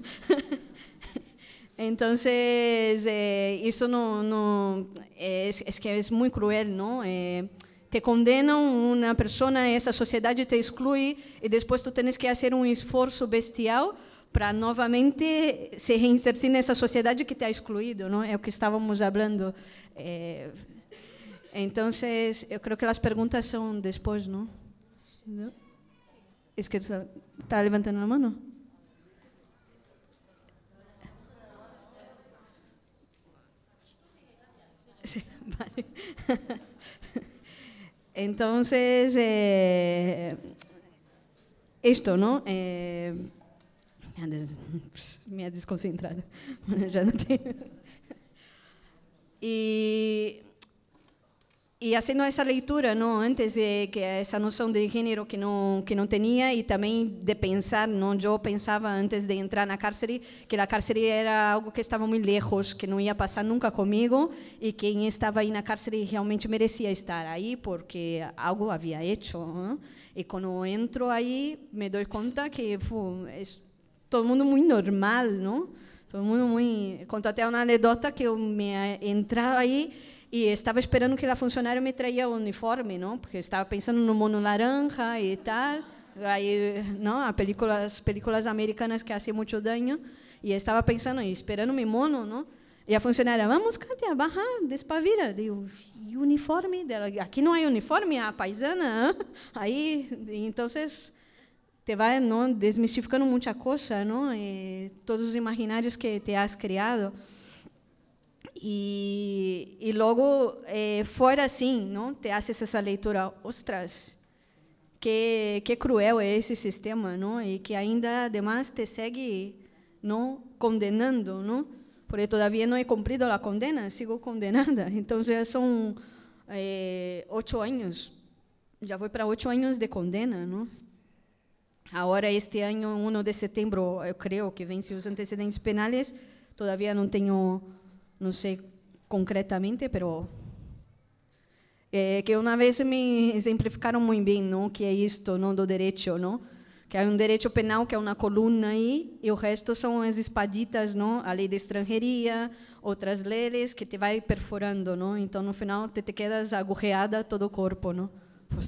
Entonces, eh, isso não, não é, é, que é muito cruel, não? É, te condenam uma pessoa, essa sociedade te exclui e depois tu tens que fazer um esforço bestial para novamente se reinserir nessa sociedade que te ha excluído, não? É o que estávamos falando. É, então, eu creio que as perguntas são depois, não? É que está levantando a mão? Vale. Entonces, eh, esto, ¿no? Eh, me ha desconcentrado. Bueno, ya no tengo. Y y haciendo esa lectura, ¿no? Antes de que esa noción de género que no, que no tenía y también de pensar, ¿no? Yo pensaba antes de entrar en la cárcel que la cárcel era algo que estaba muy lejos, que no iba a pasar nunca conmigo y quien estaba ahí en la cárcel realmente oh, merecía estar ahí porque algo había hecho. Y cuando entro ahí me doy cuenta que puh, es todo el mundo muy normal, ¿no? Todo el mundo muy... Contate una anécdota que me entraba ahí e estava esperando que a funcionária me traia o uniforme, não? Porque estava pensando no mono laranja e tal. Aí, não, as películas, americanas que fazem muito dano. E estava pensando esperando meu mono, não? E a funcionária, vamos, Katia, baja, despavira. Digo, e uniforme dela? Aqui não há uniforme, a paisana. Aí, então, te vai não, desmistificando muita coisa, não? E todos os imaginários que te has criado. E, e logo, eh, fora assim, não te haces essa leitura, ostras, que, que cruel é esse sistema, não? E que ainda, además, te segue não condenando, não? Porque todavia não he cumprido a condena, sigo condenada. Então, já são eh, oito anos, já vou para oito anos de condena, não? Agora, este ano, 1 de setembro, eu creio que vence os antecedentes penais, todavia não tenho não sei concretamente, pero é, que uma vez me exemplificaram muito bem, não, que é isto, não, do direito, não, que há um direito penal que é uma coluna aí e o resto são as espaditas, não, a lei de estrangeria, outras leis que te vai perforando, não, então no final te, te quedas agurreada todo o corpo, não, por,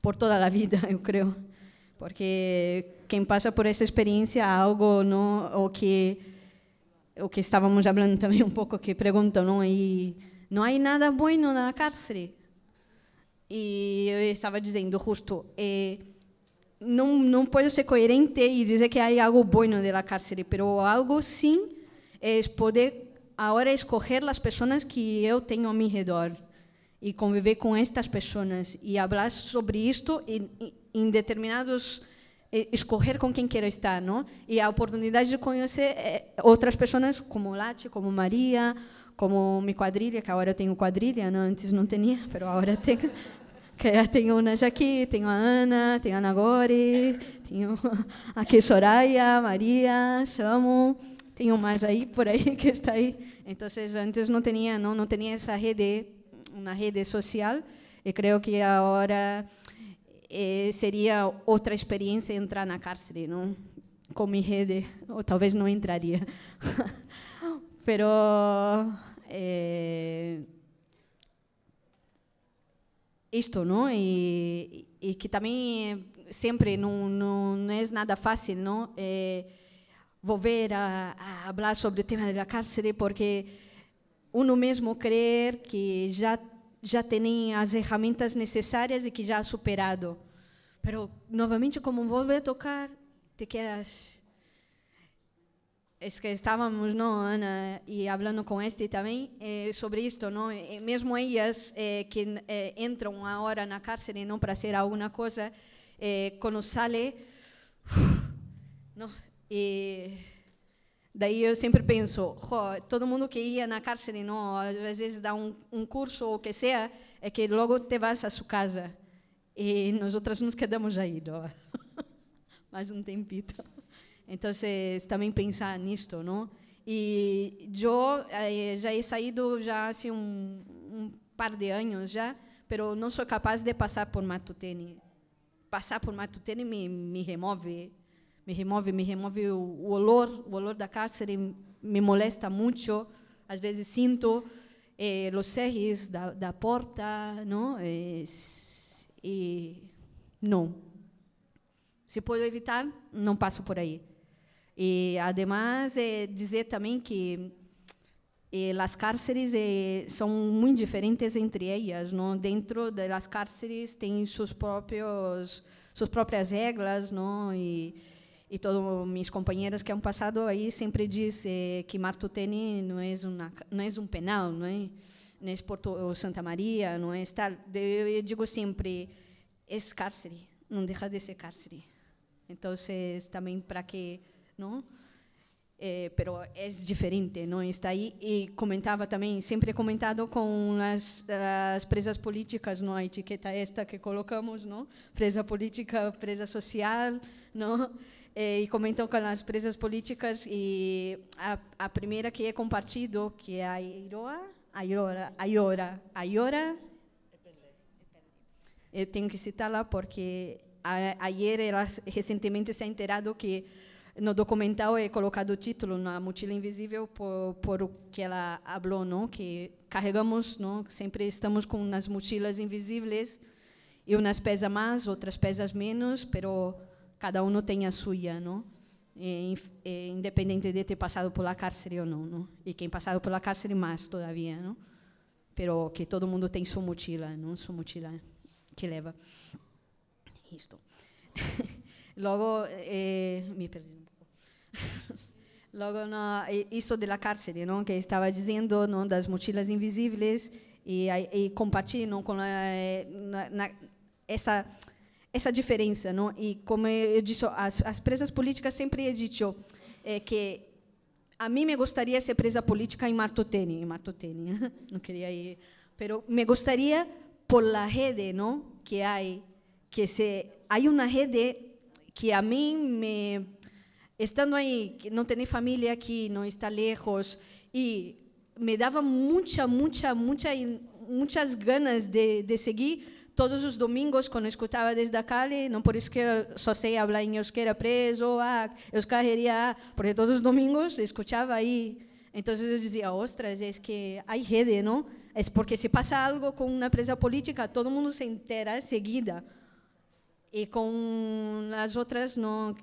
por toda a vida, eu creio, porque quem passa por essa experiência algo, não, o que o que estávamos falando também um pouco, que perguntam, não, não há nada bueno na cárcere. E eu estava dizendo, justo, eh, não, não pode ser coerente e dizer que há algo bueno da cárcere, mas algo sim é poder agora escolher as pessoas que eu tenho ao meu redor e conviver com estas pessoas e falar sobre isto em, em determinados escolher com quem quero estar, não? E a oportunidade de conhecer eh, outras pessoas como Lati, como Maria, como minha quadrilha, que agora eu tenho quadrilha, não? antes não tinha, mas agora tenho. Que tenho uma aqui, tenho a Ana, tenho a Ana Gori, tenho aqui Soraya, Maria, chamo, tenho mais aí por aí que está aí. Então, antes não tinha, não, não tinha essa rede, uma rede social, e creio que agora eh, seria outra experiência entrar na cárcere, não? Com minha rede, ou talvez não entraria. Pero eh, isto, não? E, e, que também sempre não, não, não é nada fácil, não? É, volver a, a falar sobre o tema da cárcere, porque uno mesmo crer que já já tem as ferramentas necessárias e que já superado. Pero, novamente, como volver a tocar, te quedas. Es que estávamos, não, Ana, e falando com este também eh, sobre isto, não, eh, mesmo elas eh, que eh, entram agora na cárcere não para ser alguma coisa, quando sale, não, e daí eu sempre penso, todo mundo que ia na cárcere, não, às vezes dá um, um curso ou o que seja, é que logo te vas a sua casa e nós outras nos quedamos aí, mais um tempito. Então, também pensar nisto, não? E eu eh, já he saído já assim um, um par de anos já, pero não sou capaz de passar por Matutene. Passar por Matutene me, me remove, me remove, me remove o, o olor, o olor da cárcere me molesta muito. Às vezes sinto eh, os serres da, da porta, não? Eh, e não. Se posso evitar, não passo por aí. E, además, é dizer também que eh, as cárceres eh, são muito diferentes entre elas. Não? Dentro das cárceres tem seus próprios suas próprias regras, não? E, e todos meus companheiros que han pasado aí sempre dizem eh, que Martutene não é um não é um penal, não é no es Porto Santa Maria não é tal. eu digo sempre é cárcere não deja de ser cárcere então também para que, não Eh, pero é diferente, não está aí. E comentava também, sempre comentado com as, as presas políticas, não? a etiqueta esta que colocamos, não? presa política, presa social, não? É, e comentou com as presas políticas e a, a primeira que é compartido, que é a Iroa, a Iora, a Iora, a Iora. Eu tenho que citá-la porque ayer ela recentemente se ha enterado que no documental é colocado o título na mochila invisível por, por o que ela falou, não? Que carregamos, não? Sempre estamos com nas mochilas invisíveis e umas pesam mais, outras pesam menos, pero cada um tem a sua, não? É, é, independente de ter passado pela cárcere ou não, não? E quem passado pela cárcere mais todavia, não? Pero que todo mundo tem sua mochila, não? Sua mochila que leva. Isto. Logo, eh, me perdi. Logo, no, isso da cárcere, não, que estava dizendo, não, das mochilas invisíveis e, e compartilham com a, na, na, essa essa diferença, não? E como eu disse, as, as presas políticas sempre he dito é, que a mim me gostaria ser presa política em Martotene, em Martotene, não queria ir, pero me gostaria por la rede, não, que há, que se há uma rede que a mim me estando aí, não tenho família aqui, não está lejos, e me dava muita, muita, muita, muitas ganas de, de seguir todos os domingos, quando escutava desde a Cali, não por isso que eu só sei falar em euskera preso, ah, euskera, porque todos os domingos escutava aí. Então eu dizia, ostras, é que há rede, não? É porque se passa algo com uma presa política, todo mundo se entera seguida. E com as outras, não,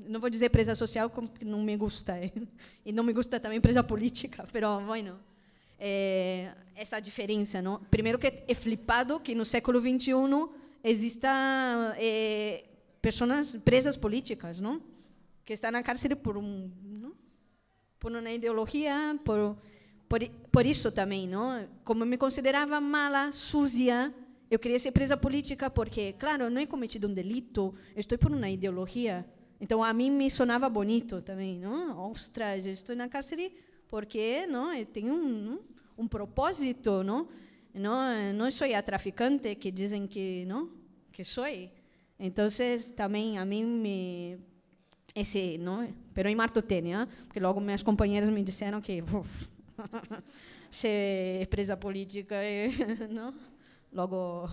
não vou dizer presa social porque não me gusta e não me gusta também presa política, pero bueno, é, essa diferença, não? Primeiro que é flipado que no século 21 exista é, pessoas presas políticas, não? Que estão na cárcere por um, não? por uma ideologia, por por, por isso também, não? Como eu me considerava mala, suja, eu queria ser presa política porque, claro, não he cometido um delito, estou por uma ideologia. Então, a mim me sonava bonito também, não? Ostras, estou na cárcere porque, não? Eu um, um propósito, não? Não, não sou a traficante que dizem que, não? Que sou. Então, também a mim me esse, não? Pero em Martutênia, porque logo minhas companheiras me disseram que uf, ser presa política, não? Logo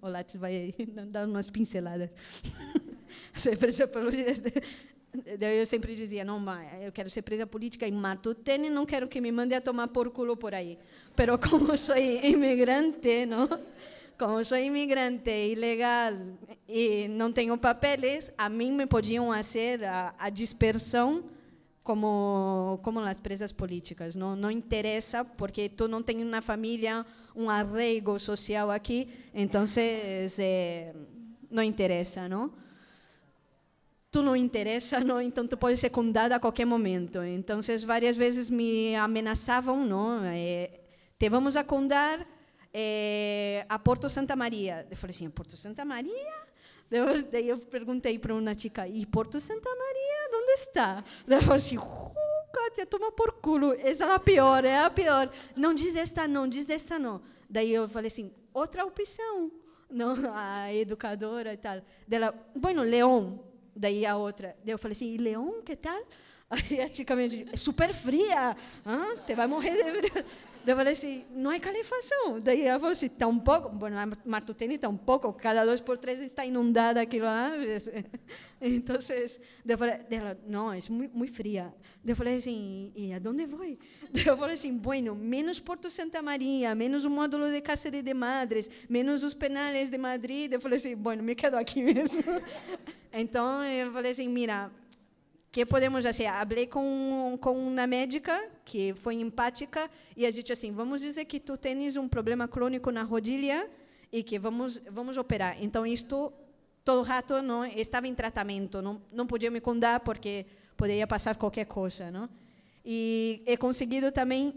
o Lattes vai dar umas pinceladas. ser presa política. Eu sempre dizia, não, eu quero ser presa política e mato tênis, não quero que me mande a tomar por culo por aí. Pero como sou imigrante, não? Como sou imigrante ilegal e não tenho papeles, a mim me podiam fazer a, a dispersão como como as presas políticas não não interessa porque tu não tens uma família um arraigo social aqui então é, não interessa não tu não interessa não então tu pode ser condenada a qualquer momento então várias vezes me ameaçavam não é, te vamos a condenar é, a Porto Santa Maria eu falei assim Porto Santa Maria Daí eu perguntei para uma chica, e Porto Santa Maria, onde está? Daí ela assim, Kátia, toma por culo, essa é a pior, é a pior. Não diz esta não, diz esta não. Daí eu falei assim, outra opção, não, a educadora e tal. Dela, bueno, Leão. Daí a outra. Daí eu falei assim, e Leão, que tal? Aí a chica me disse, é super fria, ah, te vai morrer de eu falei assim, não é calefação. Daí ela falou assim, está um pouco, bueno, na Martutene está um pouco, cada dois por três está inundada aquilo lá. Então, eu falei, não, é muito, muito fria. Eu falei assim, e a onde vou? Eu falei assim, bueno, menos Porto Santa Maria, menos o módulo de cárcere de madres, menos os penales de Madrid. Eu falei assim, bueno, me quedo aqui mesmo. Então, eu falei assim, mira, que podemos fazer? Falei com, com uma médica que foi empática e a gente assim, vamos dizer que tu tens um problema crônico na rodilha e que vamos vamos operar. Então isto todo rato não estava em tratamento, não não podia me contar porque poderia passar qualquer coisa, não? E he conseguido também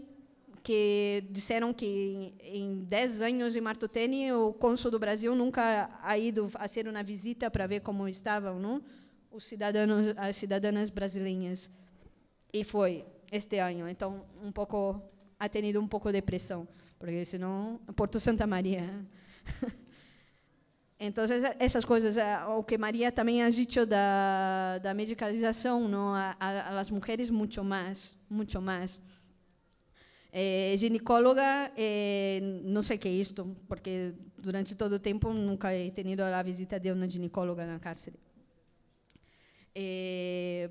que disseram que em 10 anos em Martutene o cônsul do Brasil nunca ha ido a ser uma visita para ver como estavam, não? Os cidadãos, as cidadãs brasileiras. E foi este ano. Então, um pouco ha tenido um pouco de pressão, porque senão Porto Santa Maria. então essas coisas, o que Maria também ha dito da da medicalização, não, a, a, as mulheres muito mais, muito mais. É, ginecóloga, é, não sei o que é isto, porque durante todo o tempo nunca he tenido a visita de uma ginecóloga na cárcere. É,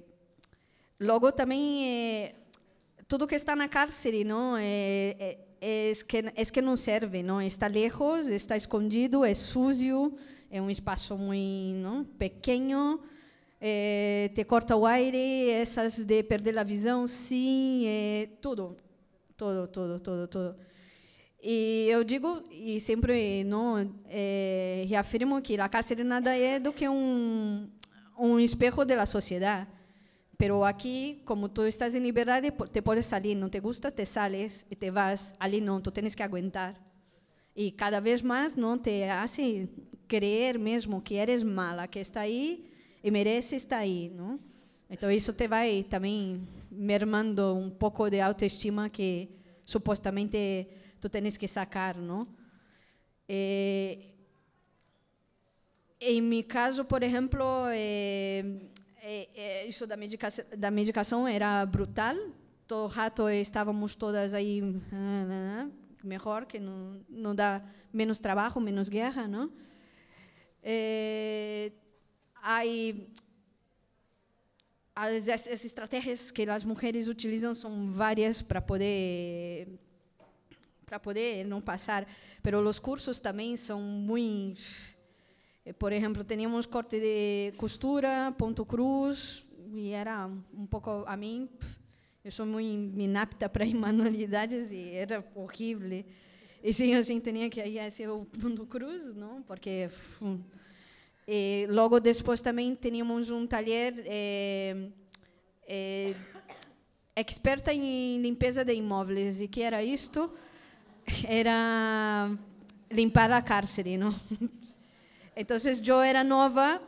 logo também é, tudo que está na cárcere não? É, é, é, que é que não serve não? Está lejos está escondido é sujo é um espaço muito não? Pequeno. É, te corta o aire essas de perder a visão sim é, tudo. Tudo tudo tudo tudo e eu digo e sempre não? É, reafirmo que a cárcere nada é do que um un espejo de la sociedad. Pero aquí, como tú estás en libertad, te puedes salir, no te gusta, te sales y te vas. Ali no, tú tienes que aguantar. Y cada vez más no te hace creer mesmo que eres mala, que está ahí y merece estar ahí, ¿no? Entonces eso te va también mermando un poco de autoestima que supuestamente tú tienes que sacar, ¿no? Eh, em meu caso, por exemplo, é, é, é, isso da medicação, da medicação era brutal. Todo rato estávamos todas aí melhor, que não, não dá menos trabalho, menos guerra, não? Aí, as, as estratégias que as mulheres utilizam são várias para poder para poder não passar, mas os cursos também são muito eh, por exemplo, teníamos corte de costura, ponto cruz, y era un poco, a pf, yo soy muy inapta para manualidades y era horrible. E sim, assim, tinha que ir esse o Mundo Cruz, não? Porque e logo depois também tínhamos um taller é, é, experta em limpeza de imóveis. E que era isto? Era limpar a cárcere, não? Então, eu era nova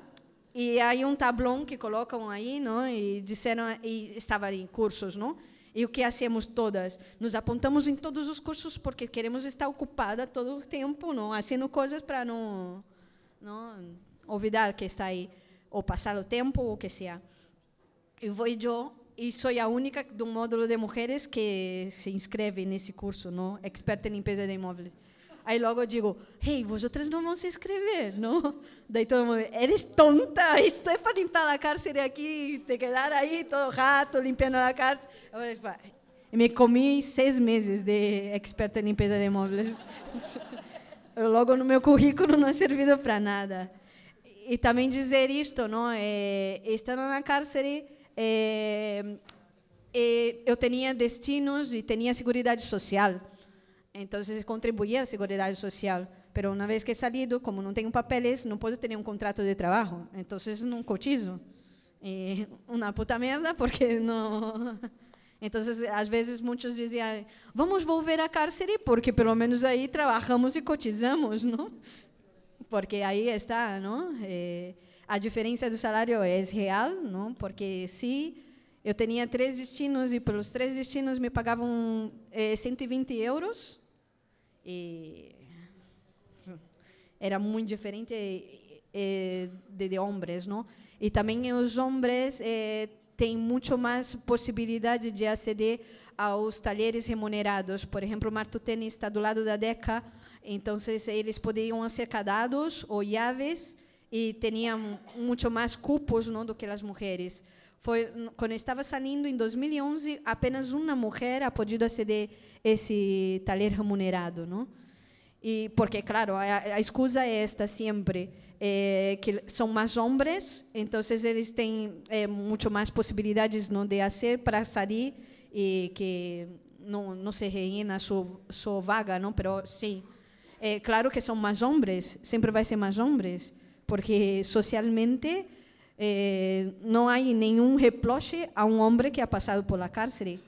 e aí um tablão que colocam aí, não? E disseram e estava em cursos, não? E o que hacemos todas? Nos apontamos em todos os cursos porque queremos estar ocupada todo o tempo, não? Fazendo coisas para não, não olvidar que está aí, ou passar o tempo, ou o que seja. E vou eu, e sou a única do módulo de mulheres que se inscreve nesse curso, não? Experta em limpeza de imóveis. Aí logo eu digo, hey, vosotras não vão se inscrever, não? Daí todo mundo, eres tonta, isto é para limpar a cárcere aqui, te quedar aí todo rato limpando a cárcere. Eu me comi seis meses de experta em limpeza de imóveis. logo no meu currículo não é servido para nada. E também dizer isto, não? É, estando na cárcere, é, é, eu tinha destinos e tinha seguridade social. Entonces contribuía a Seguridade Social. Pero una vez que he salido, como no tengo papeles, no puedo tener un contrato de trabajo. Entonces no cotizo. Y una puta merda porque no... Entonces, às vezes, muitos diziam, vamos volver à cárcere porque pelo menos aí trabalhamos e cotizamos, não? Porque aí está, não? Eh, a diferença do salário é real, não? Porque se eu tinha três destinos e pelos três destinos me pagavam eh, 120 euros, e era muito diferente eh, de, de homens, não? E também os homens eh, têm muito mais possibilidade de aceder aos talheres remunerados. Por exemplo, o Martutene está do lado da DECA, então eles poderiam ser cadados ou chaves e tinham muito mais cupos não, do que as mulheres. Foi quando estava saindo em 2011, apenas uma mulher ha podido aceder esse talher remunerado, não? E porque claro, a, a excusa é esta sempre é, que são mais homens, então eles têm é, muito mais possibilidades não de fazer para sair e que não não se reina sua sua vaga, não, pero sim, é claro que são mais homens, sempre vai ser mais homens, porque socialmente eh, há nenhum reproche a um homem que ha passado por la cárcere.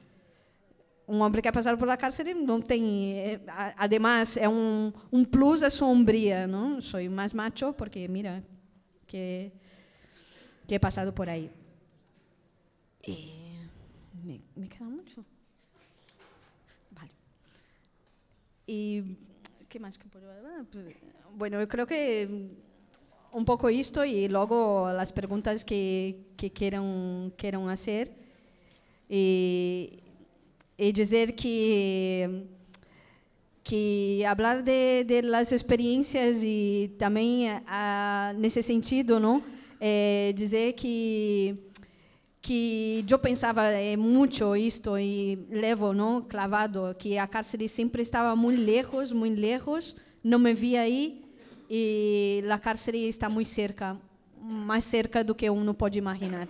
Um homem que ha passado por la cárcere não tem, eh, además é um, um plus a sombria, não? Sou mais macho porque mira que que he passado por aí. E me, me queda muito. Vale. E que mais que posso? Bueno, eu creo que un poco esto y luego las preguntas que, que quieran, quieran hacer. Y, y decir que, que hablar de, de las experiencias y también a, nesse sentido, não? É dizer que que eu pensava é, muito isto e levo não clavado que a cárcere sempre estava muito lejos, muito lejos, não me via aí e a cárcere está muito cerca, mais cerca do que um não pode imaginar.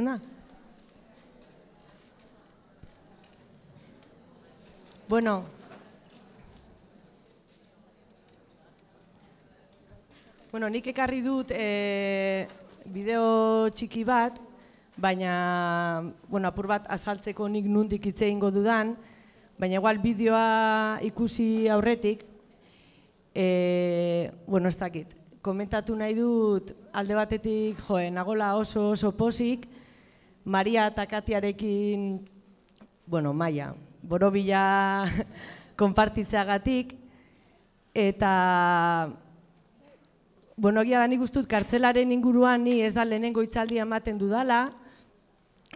Zuten da? Bueno, Bueno, nik ekarri dut e, bideo txiki bat, baina bueno, apur bat azaltzeko nik nundik hitze eingo dudan. baina igual bideoa ikusi aurretik, e, bueno, ez dakit, komentatu nahi dut alde batetik, joe, nagola oso oso posik, Maria eta Katiarekin, bueno, maia, borobila konpartitzeagatik, eta, bueno, gira nik ustut, kartzelaren inguruan ni ez da lehenengo itzaldia ematen dudala,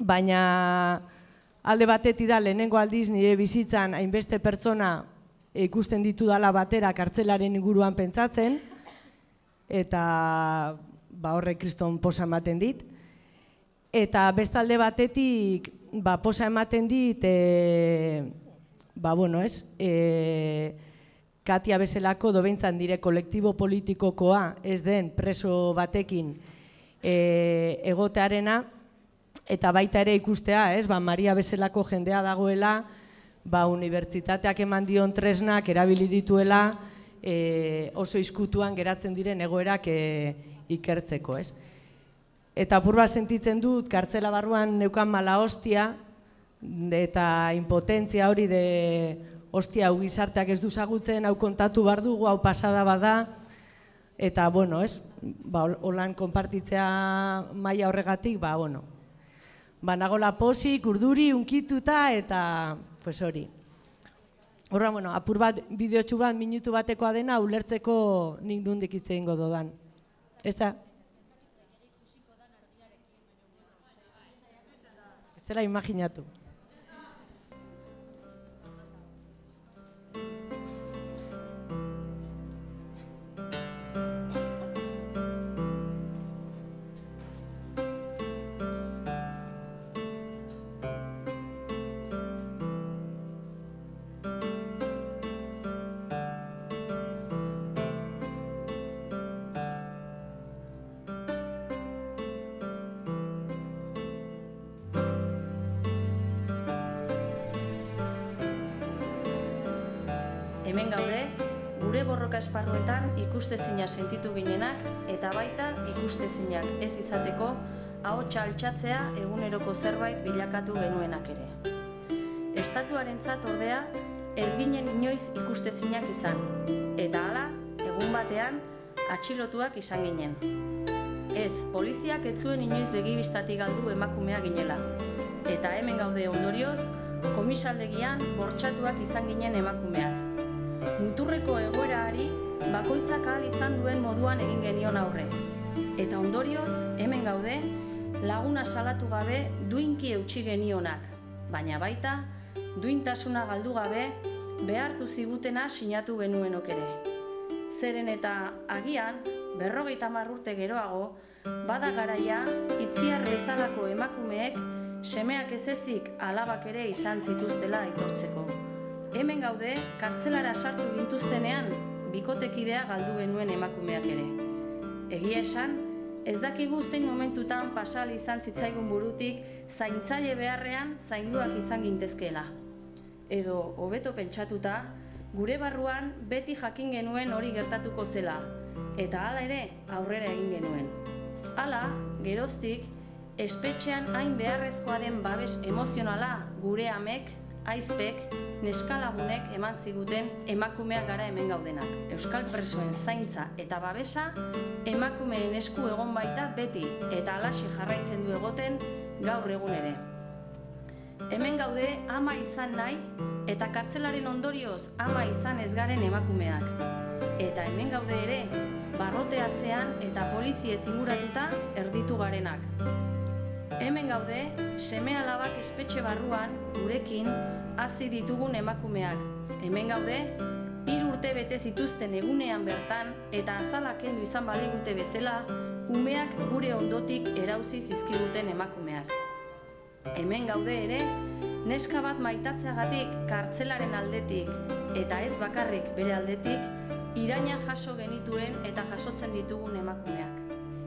baina alde batetik da lehenengo aldiz nire bizitzan hainbeste pertsona ikusten ditu dala batera kartzelaren inguruan pentsatzen, eta ba, horrek kriston posa ematen dit. Eta bestalde batetik ba, posa ematen dit, e, ba, bueno, ez, e, Katia bezalako dobentzan dire kolektibo politikokoa ez den preso batekin e, egotearena, eta baita ere ikustea, ez, ba, Maria bezalako jendea dagoela, ba, unibertsitateak eman dion tresnak erabili dituela e, oso izkutuan geratzen diren egoerak e, ikertzeko, ez? Eta apurba sentitzen dut, kartzela barruan neukan mala hostia, eta impotentzia hori de hostia hau gizarteak ez duzagutzen, hau kontatu bar dugu, hau pasada bada, eta, bueno, ez, ba, holan konpartitzea maila horregatik, ba, bueno, ba, nagola posik, urduri, unkituta, eta pues hori. Horra, bueno, apur bat, bideotxu bat, minutu batekoa dena, ulertzeko nik nundik hitz egingo dodan. Ez da? Ez dela ikustezina sentitu ginenak eta baita ikustezinak ez izateko ahotsa altxatzea eguneroko zerbait bilakatu genuenak ere. Estatuarentzat ordea ez ginen inoiz ikustezinak izan, eta hala, egun batean, atxilotuak izan ginen. Ez, poliziak ez zuen inoiz begibistatik galdu emakumea ginela. Eta hemen gaude ondorioz, komisaldegian bortxatuak izan ginen emakumeak. Muturreko egoerari bakoitzak ahal izan duen moduan egin genion aurre. Eta ondorioz, hemen gaude, laguna salatu gabe duinki eutxi genionak, baina baita, duintasuna galdu gabe, behartu zigutena sinatu genuenok ere. Zeren eta agian, berrogeita urte geroago, bada garaia, itziar bezalako emakumeek, semeak ez ezik alabak ere izan zituztela aitortzeko. Hemen gaude, kartzelara sartu gintuztenean, bikotekidea galdu genuen emakumeak ere. Egia esan, ez dakigu zein momentutan pasal izan zitzaigun burutik zaintzaile beharrean zainduak izan gintezkela. Edo, hobeto pentsatuta, gure barruan beti jakin genuen hori gertatuko zela, eta hala ere aurrera egin genuen. Hala, geroztik, espetxean hain beharrezkoa den babes emozionala gure amek, aizpek, neskalagunek eman ziguten emakumeak gara hemen gaudenak. Euskal presoen zaintza eta babesa emakumeen esku egon baita beti eta alaxe jarraitzen du egoten gaur egun ere. Hemen gaude ama izan nahi eta kartzelaren ondorioz ama izan ez garen emakumeak. Eta hemen gaude ere barroteatzean eta polizie zinguratuta erditu garenak. Hemen gaude, seme alabak espetxe barruan, gurekin, hasi ditugun emakumeak. Hemen gaude, hiru urte bete zituzten egunean bertan eta azalak kendu izan baligute bezala, umeak gure ondotik erauzi zizkiguten emakumeak. Hemen gaude ere, neska bat maitatzeagatik kartzelaren aldetik eta ez bakarrik bere aldetik, iraina jaso genituen eta jasotzen ditugun emakumeak.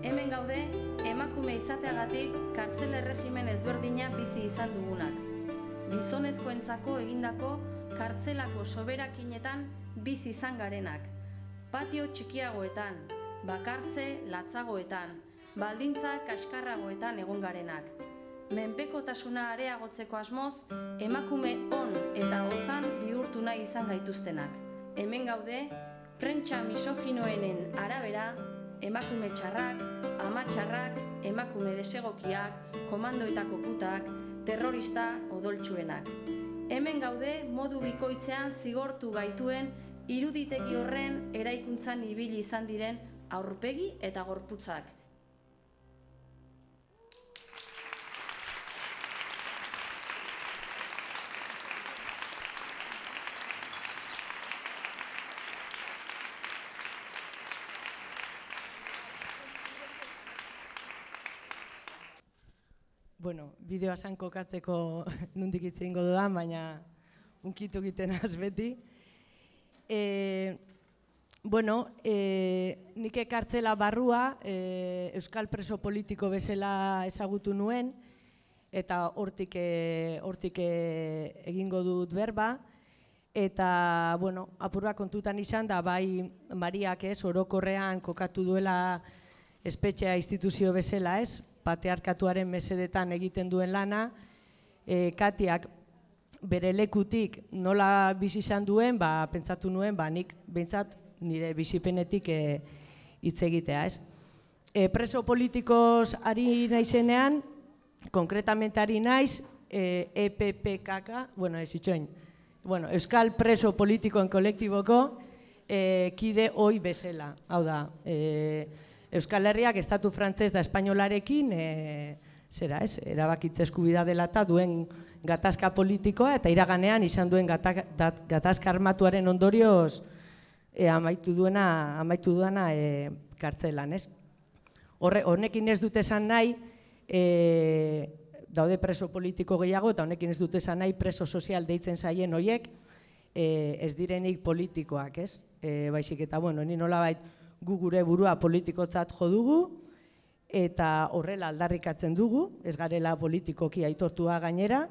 Hemen gaude, emakume izateagatik kartzel erregimen ezberdina bizi izan dugunak. Gizonezkoentzako egindako kartzelako soberakinetan bizi izan garenak. Patio txikiagoetan, bakartze latzagoetan, baldintza kaskarragoetan egon garenak. Menpekotasuna areagotzeko asmoz, emakume on eta hotzan izan gaituztenak. Hemen gaude, prentsa misoginoenen arabera, emakume txarrak, ama txarrak, emakume desegokiak, komandoetako putak, terrorista odoltsuenak. Hemen gaude modu bikoitzean zigortu gaituen iruditegi horren eraikuntzan ibili izan diren aurpegi eta gorputzak. Bueno, bideoa san kokatzeko nundik hitz egingo dudan, baina unkitu egiten az beti. E, bueno, e, nik ekartzela barrua e, Euskal preso politiko bezala ezagutu nuen, eta hortik, e, hortik e, egingo dut berba, eta, bueno, apurra kontutan izan da, bai Mariak ez, orokorrean kokatu duela espetxea instituzio bezala ez, patearkatuaren mesedetan egiten duen lana, e, Katiak bere lekutik nola bizi izan duen, ba, pentsatu nuen, ba, nik behintzat nire bizipenetik e, hitz egitea, ez? E, preso politikoz ari naizenean, konkretamente ari naiz, e, EPPKK, bueno, ez itxoin, bueno, Euskal Preso Politikoen Kolektiboko e, kide hoi bezala, hau da, e, Euskal Herriak estatu frantzez da espainolarekin e, zera, ez, erabakitze eskubida dela eta duen gatazka politikoa eta iraganean izan duen gata, gatazka armatuaren ondorioz e, amaitu duena amaitu duena e, kartzelan, ez? Horre, honekin ez dute esan nahi e, daude preso politiko gehiago eta honekin ez dute esan nahi preso sozial deitzen zaien hoiek e, ez direnik politikoak, ez? E, baizik eta, bueno, ni nola gu gure burua politikotzat jo dugu eta horrela aldarrikatzen dugu, ez garela politikoki aitortua gainera,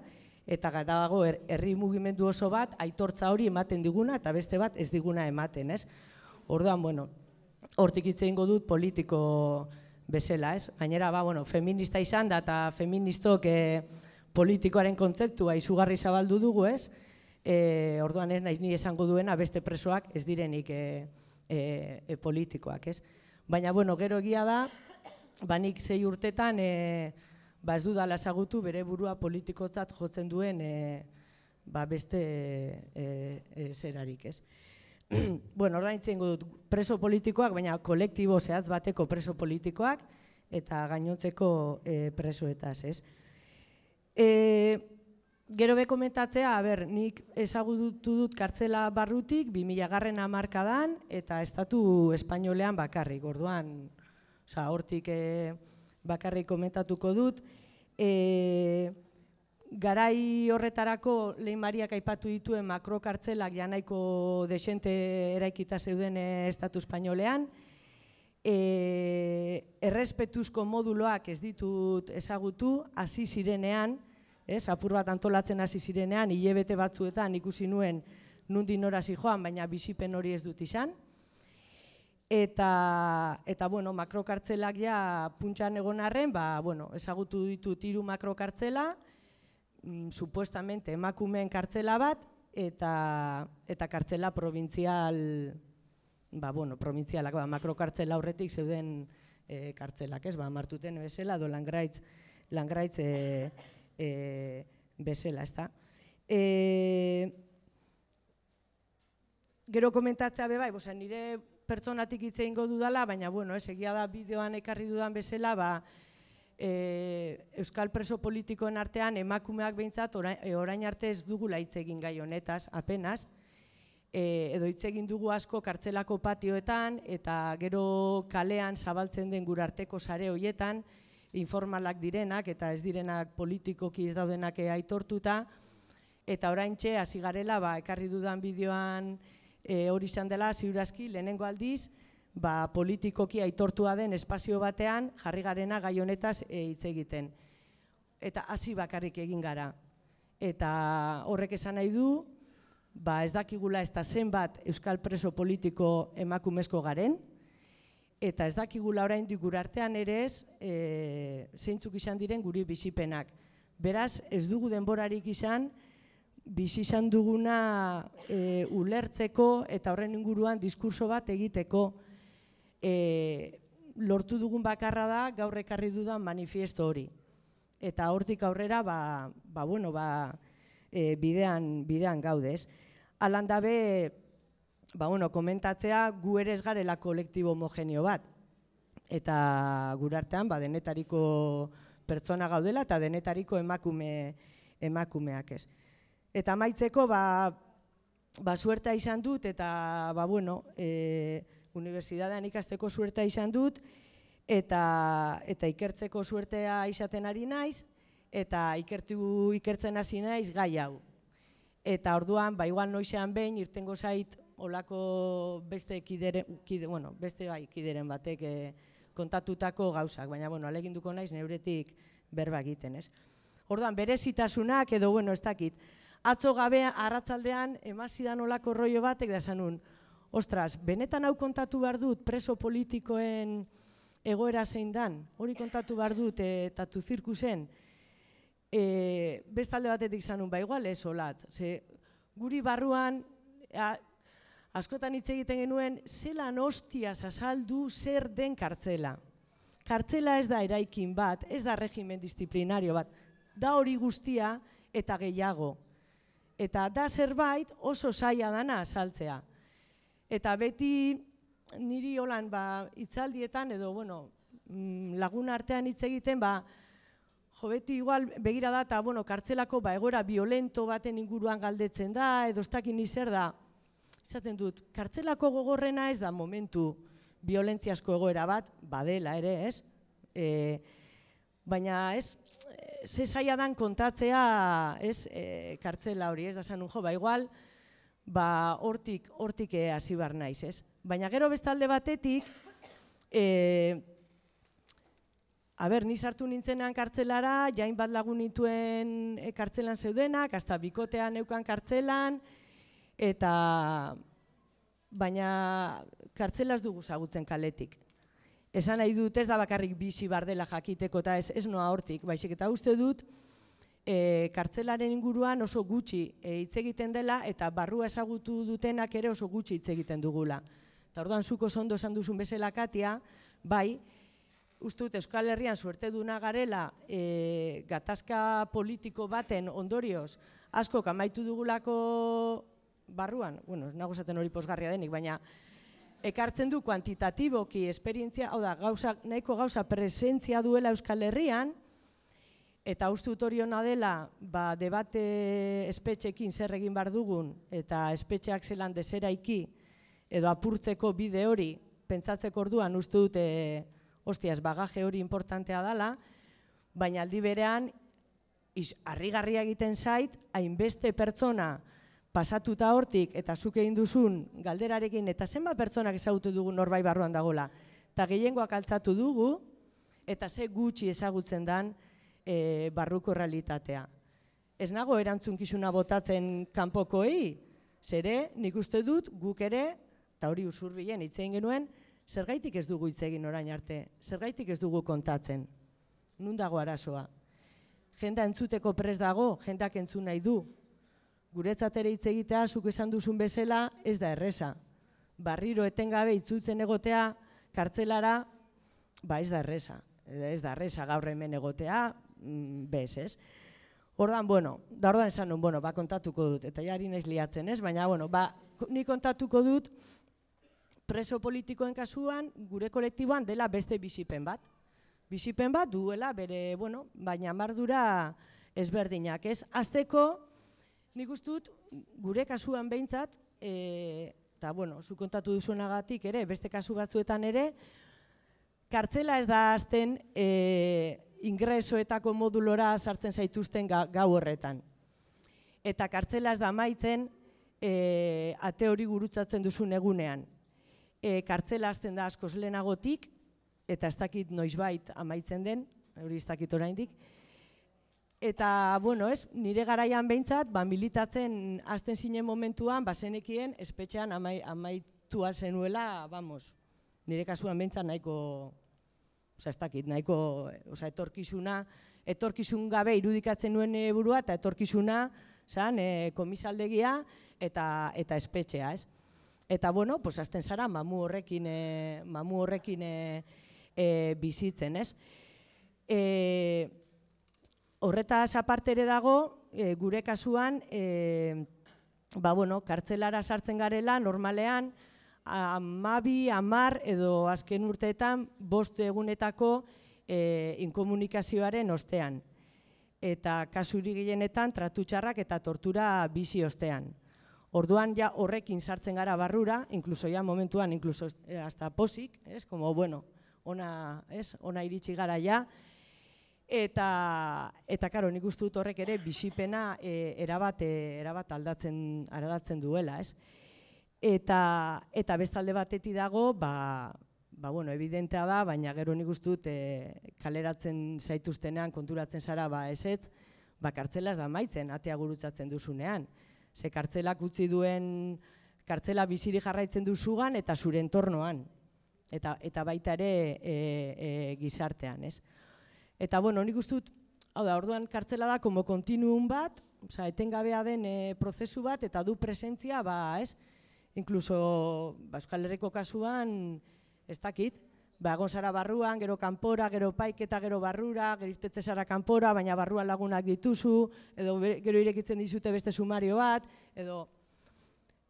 eta gadago herri mugimendu oso bat aitortza hori ematen diguna eta beste bat ez diguna ematen, ez? Orduan, bueno, hortik hitze dut politiko bezala, ez? Gainera, ba, bueno, feminista izan da eta feministok e, politikoaren kontzeptua izugarri zabaldu dugu, ez? E, orduan ez naiz ni esango duena beste presoak ez direnik e, e, e, politikoak, ez? Baina, bueno, gero egia da, banik zei urtetan, e, ba ez dudala ezagutu bere burua politikotzat jotzen duen e, ba beste e, e, zerarik, ez? bueno, orain dut preso politikoak, baina kolektibo zehaz bateko preso politikoak, eta gainotzeko e, presoetaz, ez? E, Gero be komentatzea, ber, nik ezagutu dut kartzela barrutik 2000 garren amarkadan eta estatu espainolean bakarrik, orduan, oza, hortik e, bakarrik komentatuko dut. E, garai horretarako lehen mariak aipatu dituen makrokartzelak janaiko desente eraikita zeuden e, estatu espainolean. E, errespetuzko moduloak ez ditut ezagutu, hasi zirenean, ez, apur bat antolatzen hasi zirenean, hilebete batzuetan ikusi nuen nundi norazi joan, baina bizipen hori ez dut izan. Eta, eta bueno, makrokartzelak ja puntxan egon arren, ba, bueno, ezagutu ditu tiru makrokartzela, mm, supuestamente emakumeen kartzela bat, eta, eta kartzela provintzial, ba, bueno, provintzialak, ba, makrokartzela horretik zeuden e, kartzelak, ez, ba, martuten bezala, do langraitz, langraitz e, e, bezala, ezta. E, gero komentatzea be bai, bosa, nire pertsonatik hitze eingo dudala, baina bueno, ez egia da bideoan ekarri dudan bezala, ba, e, Euskal preso politikoen artean emakumeak behintzat orain, orain arte ez dugula hitz egin gai honetaz, apenas, e, edo hitz egin dugu asko kartzelako patioetan eta gero kalean zabaltzen den gure arteko sare hoietan, informalak direnak eta ez direnak politikoki ez daudenak aitortuta. Eta oraintxe hasi garela ba ekarri dudan bideoan e, hori izan dela ziurazki lehenengo aldiz ba, politikoki aitortua den espazio batean jarri garena gai honetaz e, hitz egiten. Eta hasi bakarrik egin gara. Eta horrek esan nahi du ba ez dakigula ez da zenbat euskal preso politiko emakumezko garen eta ez dakigula orain gure artean ere ez e, zeintzuk izan diren guri bizipenak. Beraz, ez dugu denborarik izan bizi izan duguna e, ulertzeko eta horren inguruan diskurso bat egiteko e, lortu dugun bakarra da gaur ekarri dudan manifiesto hori. Eta hortik aurrera, ba, ba, bueno, ba, e, bidean, bidean gaudez. Alan dabe, ba, bueno, komentatzea gu ere ez garela kolektibo homogenio bat. Eta gure artean, ba, denetariko pertsona gaudela eta denetariko emakume, emakumeak ez. Eta maitzeko, ba, ba, suerta izan dut eta, ba, bueno, e, unibertsitatean ikasteko suerta izan dut, eta, eta ikertzeko suertea izaten ari naiz, eta ikertu ikertzen hasi naiz gai hau. Eta orduan, ba, igual noizean behin, irtengo zait, olako beste kideren, kide, bueno, beste bai, kideren batek e, kontatutako gauzak, baina, bueno, aleginduko naiz neuretik berba egiten, ez? Orduan, berezitasunak edo, bueno, ez dakit, atzo gabe arratzaldean emazidan olako rollo batek da zanun, ostras, benetan hau kontatu behar dut preso politikoen egoera zein dan, hori kontatu behar dut e, tatu zirkusen, e, bestalde batetik zanun, ba igual ez olat, ze guri barruan, a, askotan hitz egiten genuen, zelan hostia azaldu zer den kartzela. Kartzela ez da eraikin bat, ez da regimen disiplinario bat, da hori guztia eta gehiago. Eta da zerbait oso zaila dana azaltzea. Eta beti niri holan ba, itzaldietan edo bueno, mm, lagun artean hitz egiten ba, jo beti igual begira da eta bueno, kartzelako ba, egora violento baten inguruan galdetzen da edo ez dakin zer da. Izaten dut, kartzelako gogorrena ez da momentu violentziasko egoera bat, badela ere, ez? E, baina ez, ze zaila dan kontatzea, ez, e, kartzela hori, ez da zanun jo, ba igual, ba, hortik, hortik eh, hasi bar naiz, ez? Baina gero bestalde batetik, e, a ber, ni sartu nintzenean kartzelara, jain bat lagun nituen e, kartzelan zeudenak, hasta bikotean neukan kartzelan, eta baina kartzelaz dugu zagutzen kaletik. Esan nahi dut ez da bakarrik bizi bar dela jakiteko eta ez, ez noa hortik, baizik eta uste dut, e, kartzelaren inguruan oso gutxi e, hitz egiten dela eta barrua ezagutu dutenak ere oso gutxi hitz egiten dugula. Eta orduan zuko zondo esan duzun bezala katia, bai, uste dut Euskal Herrian suerte duna garela e, gatazka politiko baten ondorioz asko kamaitu dugulako barruan, bueno, nago zaten hori posgarria denik, baina ekartzen du kuantitatiboki esperientzia, hau da, gauza, nahiko gauza presentzia duela Euskal Herrian, Eta uste dut hori hona dela, ba, debate espetxekin zer egin bar dugun, eta espetxeak zelan deseraiki, edo apurtzeko bide hori, pentsatzeko orduan uste dut, e, ostiaz, bagaje hori importantea dela, baina aldi berean, harrigarria egiten zait, hainbeste pertsona pasatuta hortik, eta zuk egin duzun galderarekin, eta zenba pertsonak ezagutu dugu norbait barruan dagola. Eta gehiengoak altzatu dugu, eta ze gutxi ezagutzen dan, e, barruko realitatea. Ez nago erantzunkizuna botatzen kanpokoei, zere nik uste dut guk ere, eta hori usurbilen hitzein genuen, zergaitik ez dugu hitz egin orain arte, zergaitik ez dugu kontatzen. Nun dago arazoa? Jenda entzuteko pres dago, jendak entzun nahi du. Guretzat ere hitz egitea, zuk esan duzun bezala, ez da erresa. Barriro etengabe itzultzen egotea, kartzelara, ba ez da erresa. Ez da erresa gaur hemen egotea, mm, bez, ez? Ordan, bueno, da ordan esan nun, bueno, ba, kontatuko dut, eta jari naiz liatzen, ez? Baina, bueno, ba, ni kontatuko dut, preso politikoen kasuan, gure kolektiboan dela beste bizipen bat. Bizipen bat duela, bere, bueno, baina mardura ezberdinak, ez? Azteko, nik ustut, gure kasuan behintzat, e, eta, bueno, zu kontatu duzuenagatik ere, beste kasu batzuetan ere, kartzela ez da azten, e, ingresoetako modulora sartzen zaituzten gau horretan. Eta kartzela ez da maitzen e, ate hori gurutzatzen duzun egunean. E, kartzela azten da askoz lehenagotik, eta ez dakit noizbait amaitzen den, hori ez dakit oraindik. Eta, bueno, ez, nire garaian behintzat, ba, militatzen azten zinen momentuan, bazenekien, espetxean amaitu alzenuela, vamos, nire kasuan behintzat nahiko Osa, ez dakit, nahiko, osa, etorkizuna, etorkizun gabe irudikatzen nuen burua, eta etorkizuna zan, e, komisaldegia eta, eta espetxea, ez? Eta, bueno, pues, azten zara, mamu horrekin, e, mamu horrekin e, bizitzen, ez? E, horretaz aparte ere dago, e, gure kasuan, e, ba, bueno, kartzelara sartzen garela, normalean, amabi, amar edo azken urteetan bost egunetako e, inkomunikazioaren ostean. Eta kasuri gehienetan tratutxarrak eta tortura bizi ostean. Orduan ja horrekin sartzen gara barrura, inkluso ja momentuan, inkluso eh, hasta posik, ez, como bueno, ona, ez, ona iritsi gara ja, eta, eta karo, nik uste dut horrek ere bisipena e, erabat, e, erabat aldatzen, aldatzen duela, ez. Eta, eta bestalde batetik dago, ba, ba, bueno, evidentea da, baina gero nik uste dut e, kaleratzen zaituztenean, konturatzen zara, ba, ez, ba, kartzela ez da maitzen, atea gurutzatzen duzunean. Ze kartzelak utzi duen, kartzela biziri jarraitzen duzugan eta zure entornoan. Eta, eta baita ere e, e, gizartean, ez? Eta, bueno, nik uste hau da, orduan kartzela da, como kontinuum bat, oza, etengabea den e, prozesu bat, eta du presentzia, ba, ez? Inkluso, ba, Euskal Herriko kasuan, ez dakit, ba, egon zara barruan, gero kanpora, gero paiketa, gero barrura, gero irtetze zara kanpora, baina barruan lagunak dituzu, edo gero irekitzen dizute beste sumario bat, edo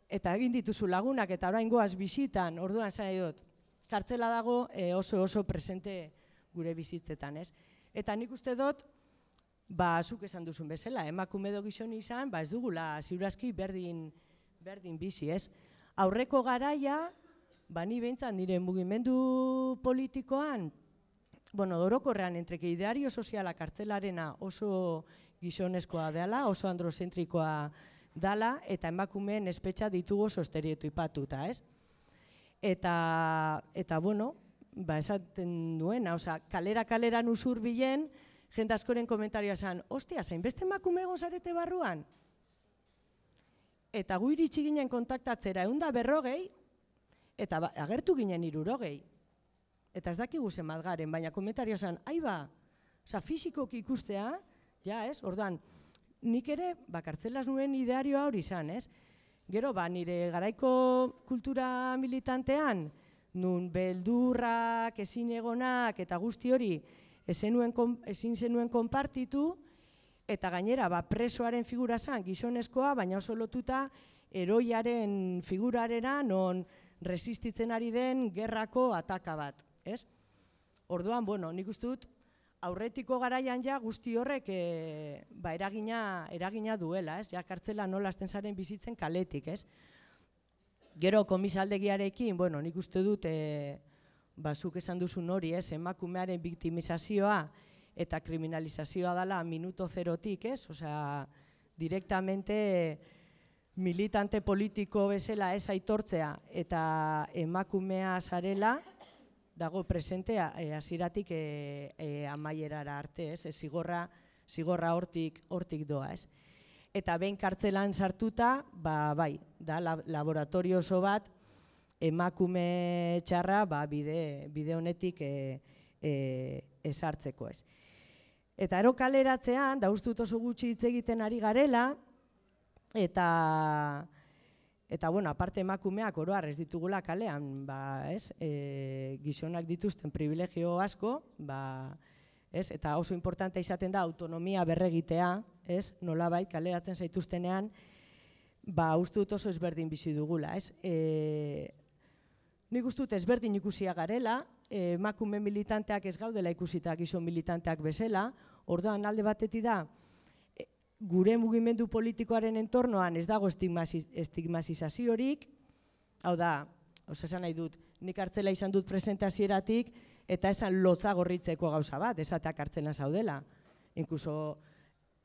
eta egin dituzu lagunak, eta orain goaz bisitan, orduan zara dut, kartzela dago e, oso oso presente gure bizitzetan, ez? Eta nik uste dut, ba, zuk esan duzun bezala, emakume do gizon izan, ba, ez dugula, ziurazki berdin, berdin bizi, ez? Aurreko garaia, ba ni behintzat nire mugimendu politikoan, bueno, dorokorrean entreke ideario soziala kartzelarena oso gizonezkoa dela, oso androzentrikoa dala, eta emakumeen espetxa ditugu oso estereotipatuta, ez? Eta, eta bueno, ba, esaten duena, oza, kalera kalera nuzur bilen, jende askoren komentarioa zen, ostia, zain beste emakume egon zarete barruan? Eta gu iritsi ginen kontaktatzera, egun da berrogei, eta ba, agertu ginen irurogei. Eta ez dakigu zen garen, baina komentario zen, ai ba, oza, fizikoki ikustea, ja ez, orduan, nik ere, bakartzelaz nuen idearioa hori izan, ez? Gero, ba, nire garaiko kultura militantean, nun beldurrak, ezin egonak, eta guzti hori, ezin zenuen konpartitu, eta gainera, ba, presoaren figura zen, gizonezkoa, baina oso lotuta, eroiaren figurarena, non, resistitzen ari den gerrako ataka bat, ez? Orduan, bueno, nik uste dut, aurretiko garaian ja guzti horrek e, ba, eragina, eragina duela, ez? Ja, kartzela nola zaren bizitzen kaletik, ez? Gero komisaldegiarekin, bueno, nik uste dut, e, ba, zuk esan duzun hori, ez? Emakumearen biktimizazioa eta kriminalizazioa dela minuto zerotik, ez? Osea, direktamente militante politiko bezala ez aitortzea eta emakumea zarela dago presentea e, hasiratik e, e, amaierara arte, ez? E, zigorra, zigorra hortik, hortik doa, ez? Eta behin kartzelan sartuta, ba, bai, da laboratorio oso bat emakume txarra ba, bide, bide honetik e, e, esartzeko, ez? Eta ero kaleratzean, da ustut oso gutxi hitz egiten ari garela, eta eta bueno, aparte emakumeak oroar ez ditugula kalean, ba, ez? E, gizonak dituzten privilegio asko, ba, ez? Eta oso importante izaten da autonomia berregitea, ez? Nolabait kaleratzen zaituztenean, ba, uste dut oso ezberdin bizi dugula, ez? E, nik uste dut ezberdin ikusia garela, e, emakume militanteak ez gaudela ikusita gizon militanteak bezala, orduan alde batetik da, gure mugimendu politikoaren entornoan ez dago estigmatizaziorik, hau da, oza esan nahi dut, nik hartzela izan dut presentazieratik, eta esan lotza gorritzeko gauza bat, esateak hartzena zaudela. Inkluso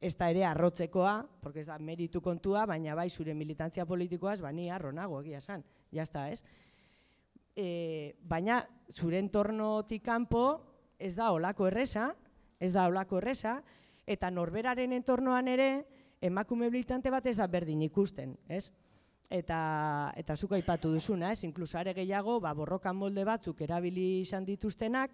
ez da ere arrotzekoa, porque ez da meritu kontua, baina bai zure militantzia politikoaz, ba ni arronago egia esan, jazta ez. E, baina zure entornotik kanpo ez da olako erresa, ez da olako erresa, eta norberaren entornoan ere emakume militante bat ez da berdin ikusten, ez? Eta eta zuk aipatu duzuna, ez? Inkluso are gehiago, ba borrokan molde batzuk erabili izan dituztenak,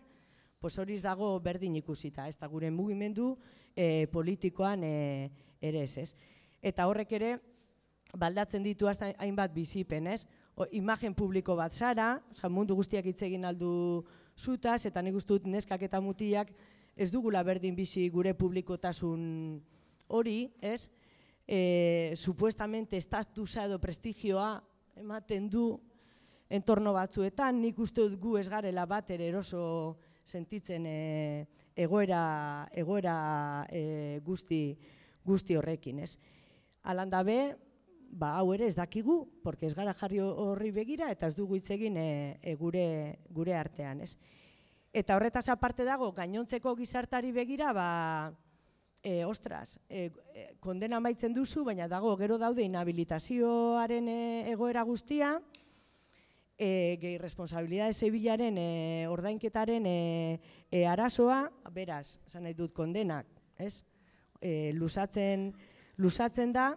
pues hori dago berdin ikusita, ez da gure mugimendu e, politikoan e, ere ez, ez? eta horrek ere baldatzen ditu hainbat bizipen, ez? O, imagen publiko bat zara, oza, mundu guztiak hitz egin aldu zutaz, eta nik dut neskak eta mutiak ez dugula berdin bizi gure publikotasun hori, ez? E, supuestamente estatusa edo prestigioa ematen du entorno batzuetan, nik uste dut gu ez garela bat ere eroso sentitzen e, egoera, egoera e, guzti, guzti horrekin, ez? Alanda be, ba, hau ere ez dakigu, porque ez gara jarri horri begira eta ez dugu hitz egin e, e, gure, gure artean, ez? Eta horretaz aparte dago, gainontzeko gizartari begira, ba, e, ostras, e, e, kondena maitzen duzu, baina dago gero daude inhabilitazioaren e, egoera guztia, e, gehi responsabilidade zebilaren e, ordainketaren e, e, arazoa, beraz, esan nahi dut kondenak, ez? E, lusatzen, lusatzen da,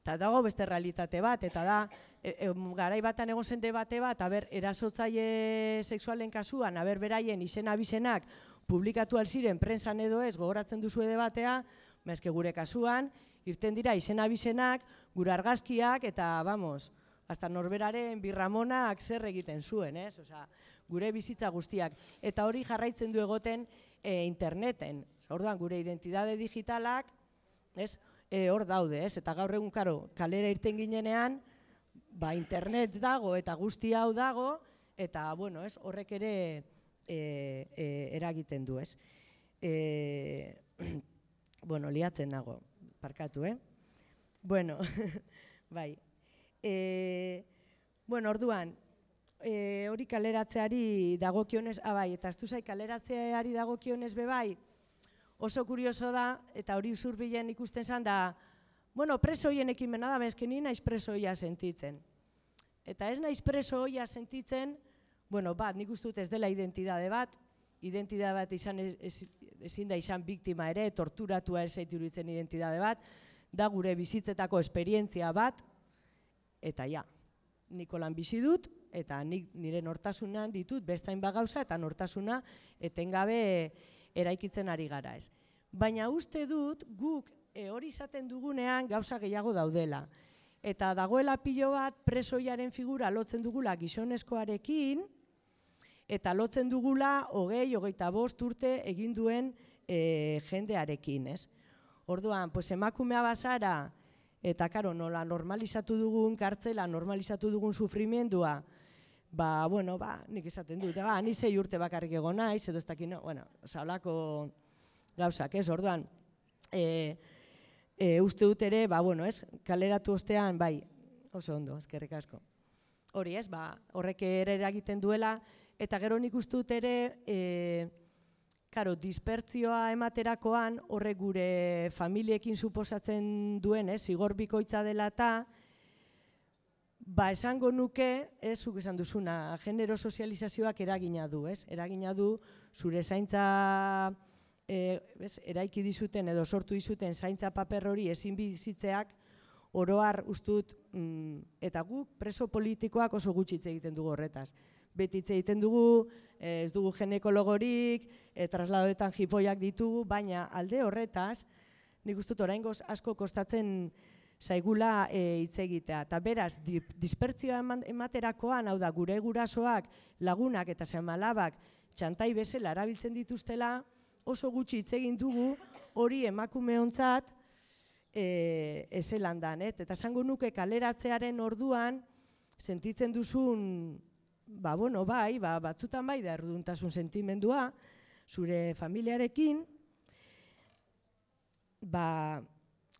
eta dago beste realitate bat, eta da, e, e, garai batan egon zen debate bat, aber, erasotzaile sexualen kasuan, aber, beraien izena bizenak publikatu alziren prensan edo ez, gogoratzen duzu debatea, mezke gure kasuan, irten dira izena bizenak, gure argazkiak, eta, vamos, hasta norberaren birramonak zer egiten zuen, ez? Osea, gure bizitza guztiak. Eta hori jarraitzen du egoten e, interneten. Orduan, gure identitate digitalak, ez? E, hor daude, ez? Eta gaur egun, karo, kalera irten ginenean, ba, internet dago eta guzti hau dago, eta, bueno, ez? Horrek ere e, e, eragiten du, ez? E, bueno, liatzen nago, parkatu, eh? Bueno, bai, E, bueno, orduan, e, hori kaleratzeari dagokionez, abai, ah, eta astu zai kaleratzeari dagokionez bebai, oso kurioso da, eta hori zurbilen ikusten zan da, bueno, preso hoien ekimena da, bezken ni naiz preso hoia sentitzen. Eta ez naiz preso hoia sentitzen, bueno, bat, nik uste dut ez dela identidade bat, identidade bat izan ezin da izan biktima ere, torturatua ez zaitu identidade bat, da gure bizitzetako esperientzia bat, eta ja, Nikolan bizi dut, eta nik nire nortasunan ditut bestain bagauza eta nortasuna etengabe eraikitzen ari gara ez. Baina uste dut guk e, hori izaten dugunean gauza gehiago daudela. Eta dagoela pilo bat presoiaren figura lotzen dugula gizonezkoarekin, eta lotzen dugula hogei, hogeita bost urte egin duen e, jendearekin, ez? Orduan, pues emakumea bazara, eta karo, nola normalizatu dugun kartzela, normalizatu dugun sufrimendua, ba, bueno, ba, nik esaten dut, ba, ni zei urte bakarrik egon naiz, edo ez dakit, no, bueno, saulako gauzak, ez, orduan, e, e, uste dut ere, ba, bueno, ez, kaleratu ostean, bai, oso ondo, eskerrik asko. Hori ez, ba, horrek ere eragiten duela, eta gero nik uste dut ere, e, Karo, dispertzioa ematerakoan horrek gure familiekin suposatzen duen, eh, zigor bikoitza dela eta, ba esango nuke, ez zuk esan duzuna, genero sozializazioak eragina du, ez? Eragina du zure zaintza e, ez, eraiki dizuten edo sortu dizuten zaintza paper hori ezin bizitzeak oroar ustut mm, eta guk preso politikoak oso gutxi egiten dugu horretaz beti egiten dugu, eh, ez dugu genekologorik, e, trasladoetan jipoiak ditugu, baina alde horretaz, nik uste dut oraingoz asko kostatzen zaigula e, hitz egitea. Eta beraz, dispertzioa ematerakoan, hau da, gure gurasoak, lagunak eta semalabak txantai bezala erabiltzen dituztela, oso gutxi hitz egin dugu hori emakume hontzat e, ezelandan. Eta esango nuke kaleratzearen orduan, sentitzen duzun ba, bueno, bai, ba, batzutan bai da erduntasun sentimendua, zure familiarekin, ba,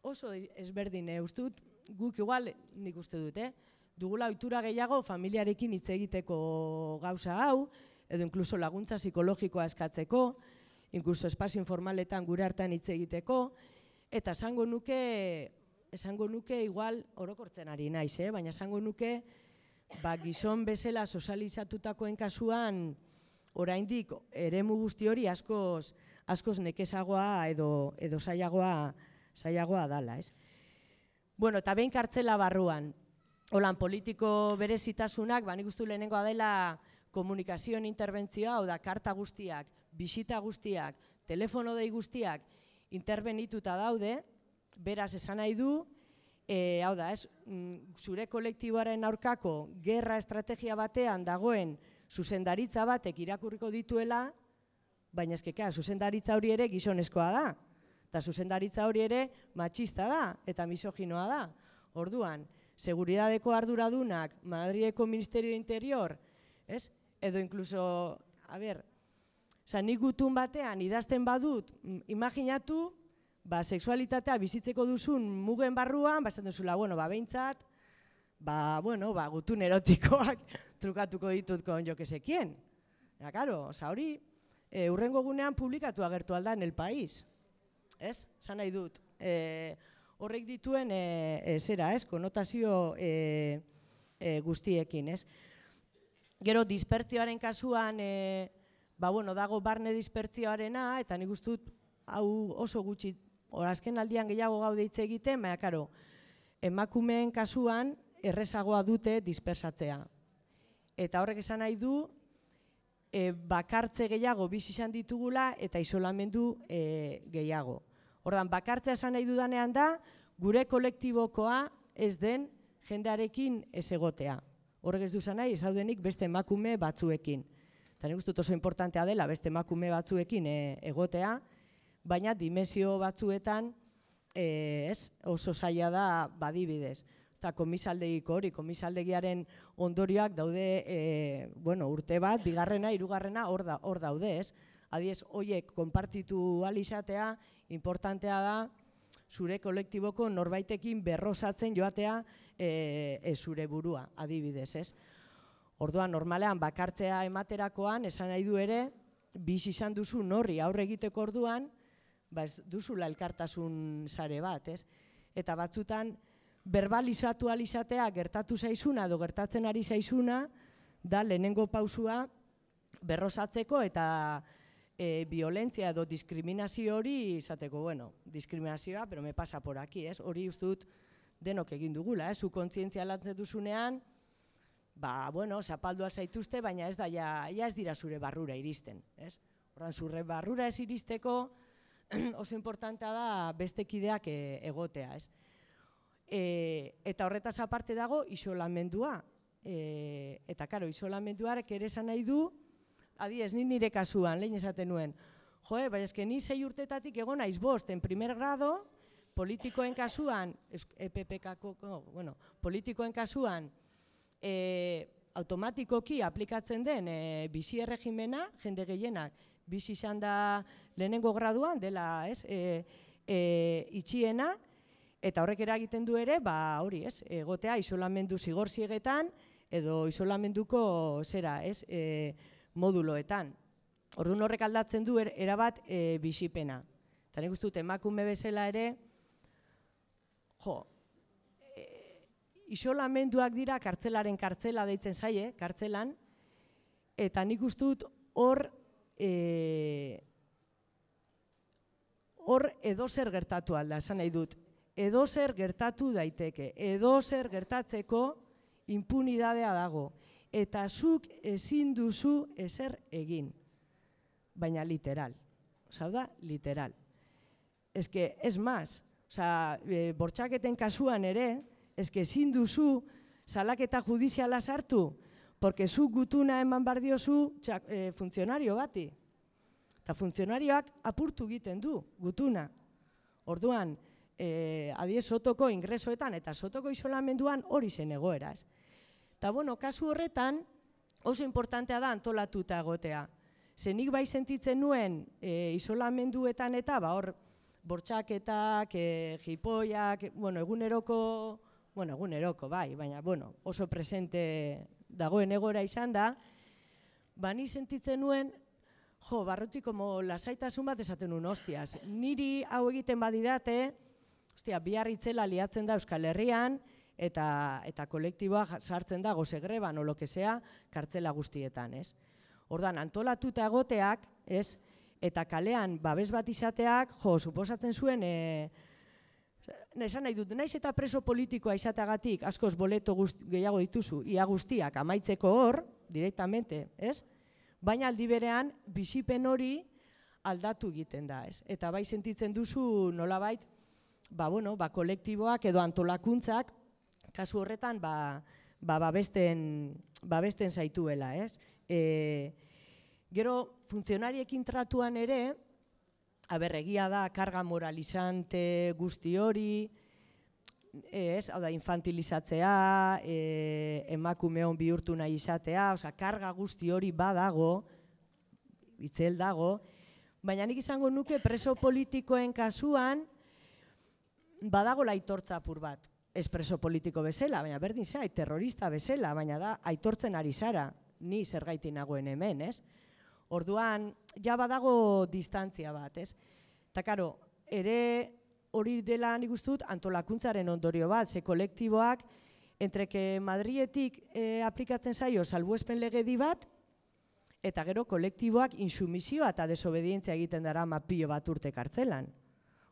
oso ezberdin, eh, uste dut, guk igual, nik uste dut, eh, dugula ohitura gehiago familiarekin hitz egiteko gauza hau, edo inkluso laguntza psikologikoa eskatzeko, inkluso espazio informaletan gure hartan hitz egiteko, eta esango nuke, esango nuke igual orokortzen ari naiz, eh? baina esango nuke, ba, gizon bezala sozializatutakoen kasuan oraindik eremu guzti hori askoz askoz nekesagoa edo edo saiagoa saiagoa dala, ez? Bueno, eta behin kartzela barruan. Holan politiko berezitasunak, ba nik gustu lehenengoa dela komunikazioen interbentzioa, hau da karta guztiak, bisita guztiak, telefono dei guztiak interbenituta daude, Beraz, esan nahi du, e, hau da, ez, mm, zure kolektiboaren aurkako gerra estrategia batean dagoen zuzendaritza batek irakurriko dituela, baina ezkeka, zuzendaritza hori ere gizonezkoa da. Eta zuzendaritza hori ere matxista da eta misoginoa da. Orduan, seguridadeko arduradunak, Madrieko Ministerio Interior, ez? Edo inkluso, a ber, oza, nik gutun batean idazten badut, mm, imaginatu, ba, sexualitatea bizitzeko duzun mugen barruan, ba, duzula, bueno, ba, behintzat, ba, bueno, ba, gutun erotikoak trukatuko ditut kon jo kesekien. Ja, karo, oza, hori, e, urrengo gunean publikatu agertu aldan el país. Ez? Zan nahi dut. E, horrek dituen, e, e, zera, ez? Konotazio e, e, guztiekin, ez? Gero, dispertzioaren kasuan, e, ba, bueno, dago barne dispertzioarena, eta nik ustut, hau oso gutxi, orazken aldian gehiago gaude hitz egiten, baina, karo, emakumeen kasuan, errezagoa dute dispersatzea. Eta horrek esan nahi du, e, bakartze gehiago bizi izan ditugula eta isolamendu e, gehiago. Ordan bakartzea esan nahi dudanean da, gure kolektibokoa ez den jendearekin ez egotea. Horrek ez duzan nahi, ez beste emakume batzuekin. Eta nik uste oso importantea dela beste emakume batzuekin e, egotea, baina dimensio batzuetan e, ez, oso zaila da badibidez eta komisaldegiko hori, komisaldegiaren ondorioak daude e, bueno, urte bat, bigarrena, hirugarrena hor da, hor daude, ez? Adiez, hoiek konpartitu alizatea, importantea da, zure kolektiboko norbaitekin berrosatzen joatea e, e, zure burua, adibidez, ez? Orduan, normalean, bakartzea ematerakoan, esan nahi du ere, biz izan duzu norri aurre egiteko orduan, ba ez duzula elkartasun sare bat, ez? Eta batzutan, verbalizatu alizatea gertatu zaizuna edo gertatzen ari zaizuna, da lehenengo pausua berrosatzeko eta e, violentzia edo diskriminazio hori izateko, bueno, diskriminazioa, pero me pasa por aquí, ez? Hori ustut denok egin dugula, ez? Zu kontzientzia lantzen duzunean, ba, bueno, zapaldua zaituzte, baina ez da, ja, ja ez dira zure barrura iristen, ez? Horran, zure barrura ez iristeko, oso importantea da beste kideak e, egotea, ez? E, eta horretaz aparte dago isolamendua. E, eta karo, isolamenduarek ere esan nahi du, adi ez ni nire kasuan, lehen esaten nuen, jo, e, bai eske ni sei urtetatik egon naiz bost, en primer grado, politikoen kasuan, EPPKko, bueno, politikoen kasuan, e, automatikoki aplikatzen den e, bizi erregimena, jende gehienak, bizi izan da lehenengo graduan, dela, ez, e, e, itxiena, Eta horrek eragiten du ere, ba, hori, ez, egotea isolamendu zigor edo isolamenduko zera, ez, e, moduloetan. Orduan horrek aldatzen du er, erabat e, bisipena. Eta nik dut emakume bezala ere, jo, e, isolamenduak dira kartzelaren kartzela deitzen zaie, kartzelan, eta nik dut hor, e, hor edo zer gertatu alda, esan nahi dut, edo zer gertatu daiteke, edo zer gertatzeko impunidadea dago, eta zuk ezin duzu ezer egin, baina literal, Osa, da, literal. Ez que, ez maz, Osa, e, bortxaketen kasuan ere, ez que ezin duzu salaketa judiziala sartu, porque zu gutuna eman bardiozu txak, e, funtzionario bati. Eta funtzionarioak apurtu egiten du, gutuna. Orduan, e, adiez sotoko ingresoetan eta sotoko isolamenduan hori zen egoeraz. Eta bueno, kasu horretan oso importantea da antolatuta egotea. Zenik bai sentitzen nuen e, isolamenduetan eta ba hor bortxaketak, e, jipoiak, bueno, eguneroko, bueno, eguneroko bai, baina bueno, oso presente dagoen egora izan da, ba ni sentitzen nuen Jo, barruti como lasaitasun bat esaten un hostias. Niri hau egiten badidate, Ostia, bihar itzela liatzen da Euskal Herrian, eta, eta kolektiboa sartzen da goze greban, o sea, kartzela guztietan, ez? Ordan antolatuta egoteak, ez? Eta kalean babes bat izateak, jo, suposatzen zuen, e, esan nahi dut, naiz eta preso politikoa izateagatik, askoz boleto guzti, gehiago dituzu, ia guztiak amaitzeko hor, direktamente, ez? Baina aldi berean, bizipen hori aldatu egiten da, ez? Eta bai sentitzen duzu nolabait, ba, bueno, ba, kolektiboak edo antolakuntzak, kasu horretan, ba, ba, babesten, babesten zaituela, ez? E, gero, funtzionariekin tratuan ere, aber, egia da, karga moralizante guzti hori, ez, hau da, infantilizatzea, e, emakumeon bihurtu nahi izatea, osea, karga guzti hori badago, itzel dago, baina nik izango nuke preso politikoen kasuan, badago aitortza apur bat, ez preso politiko bezala, baina berdin zea, terrorista bezala, baina da, aitortzen ari zara, ni zergaitin nagoen hemen, ez? Orduan, ja badago distantzia bat, ez? Eta karo, ere hori dela nik dut antolakuntzaren ondorio bat, ze kolektiboak, entreke Madrietik e, aplikatzen zaio salbuespen legedi bat, eta gero kolektiboak insumizioa eta desobedientzia egiten dara mapio bat urte kartzelan.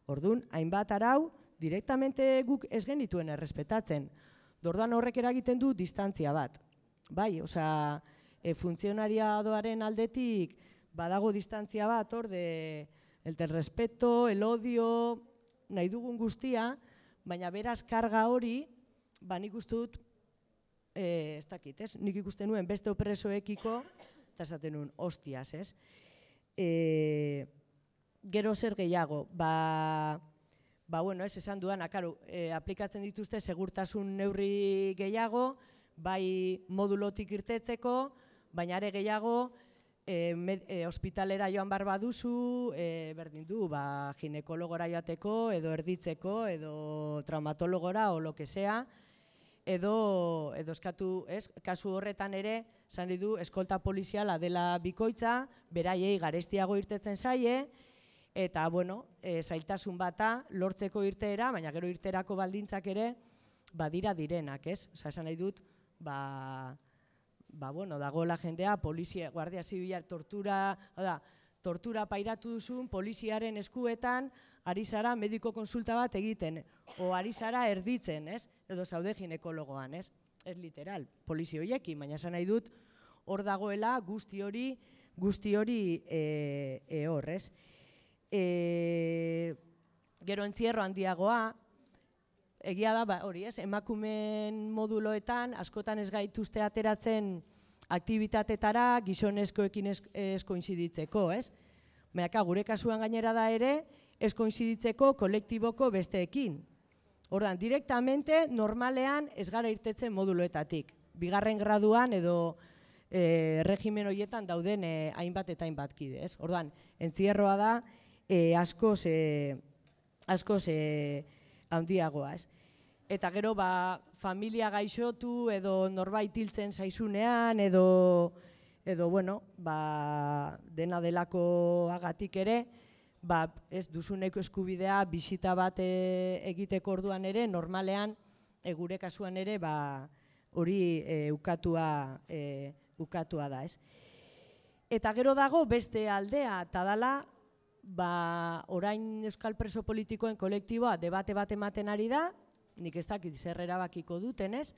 Orduan, hainbat arau, direktamente guk ez genituen errespetatzen. Dordan horrek eragiten du distantzia bat. Bai, osea, e, funtzionariadoaren aldetik badago distantzia bat, hor, de, el del respeto, el odio, nahi dugun guztia, baina beraz karga hori, ba nik uste dut, e, ez dakit, ez? Nik ikusten nuen beste opresoekiko, eta esaten nuen, hostias, ez? E, gero zer gehiago, ba, ba bueno, ez esan duan, akaro, e, aplikatzen dituzte segurtasun neurri gehiago, bai modulotik irtetzeko, baina are gehiago, e, med, e, hospitalera joan bar baduzu, e, berdin du, ba, ginekologora joateko, edo erditzeko, edo traumatologora, o lo que sea, edo, edo eskatu, ez, kasu horretan ere, zan du, eskolta poliziala dela bikoitza, beraiei garestiago irtetzen zaie, eta, bueno, e, zailtasun bata, lortzeko irteera, baina gero irterako baldintzak ere, badira direnak, ez? Osa, esan nahi dut, ba, ba, bueno, dago la jendea, polizia, guardia zibila, tortura, da, tortura pairatu duzun, poliziaren eskuetan, ari zara mediko konsulta bat egiten, o ari zara erditzen, ez? Edo zaude ginekologoan, ez? Ez literal, polizio hoiekin, baina esan nahi dut, hor dagoela guzti hori, guzti hori e, e hor, ez? E, gero entzierro handiagoa, egia da, ba, hori ez, emakumen moduloetan, askotan ez gaituzte ateratzen aktivitatetara gizonezkoekin ez, ez koinziditzeko, ez? Meaka, gure kasuan gainera da ere, ez koinziditzeko kolektiboko besteekin. Ordan, direktamente, normalean ez gara irtetzen moduloetatik. Bigarren graduan edo e, regimen horietan dauden e, hainbat eta hainbat kide, ez? Ordan, entzierroa da, e, askoz, e, askoz, e, handiagoa, ez? Eta gero ba, familia gaixotu edo norbait hiltzen zaizunean edo edo bueno, ba, dena delako agatik ere, ba, ez duzuneko eskubidea bisita bat e, egiteko orduan ere normalean e, gure kasuan ere ba, hori e, ukatua, e, ukatua da, ez? Eta gero dago beste aldea, eta dala, ba, orain Euskal Preso Politikoen kolektiboa debate bat ematen ari da, nik ez dakit zer erabakiko duten, ez?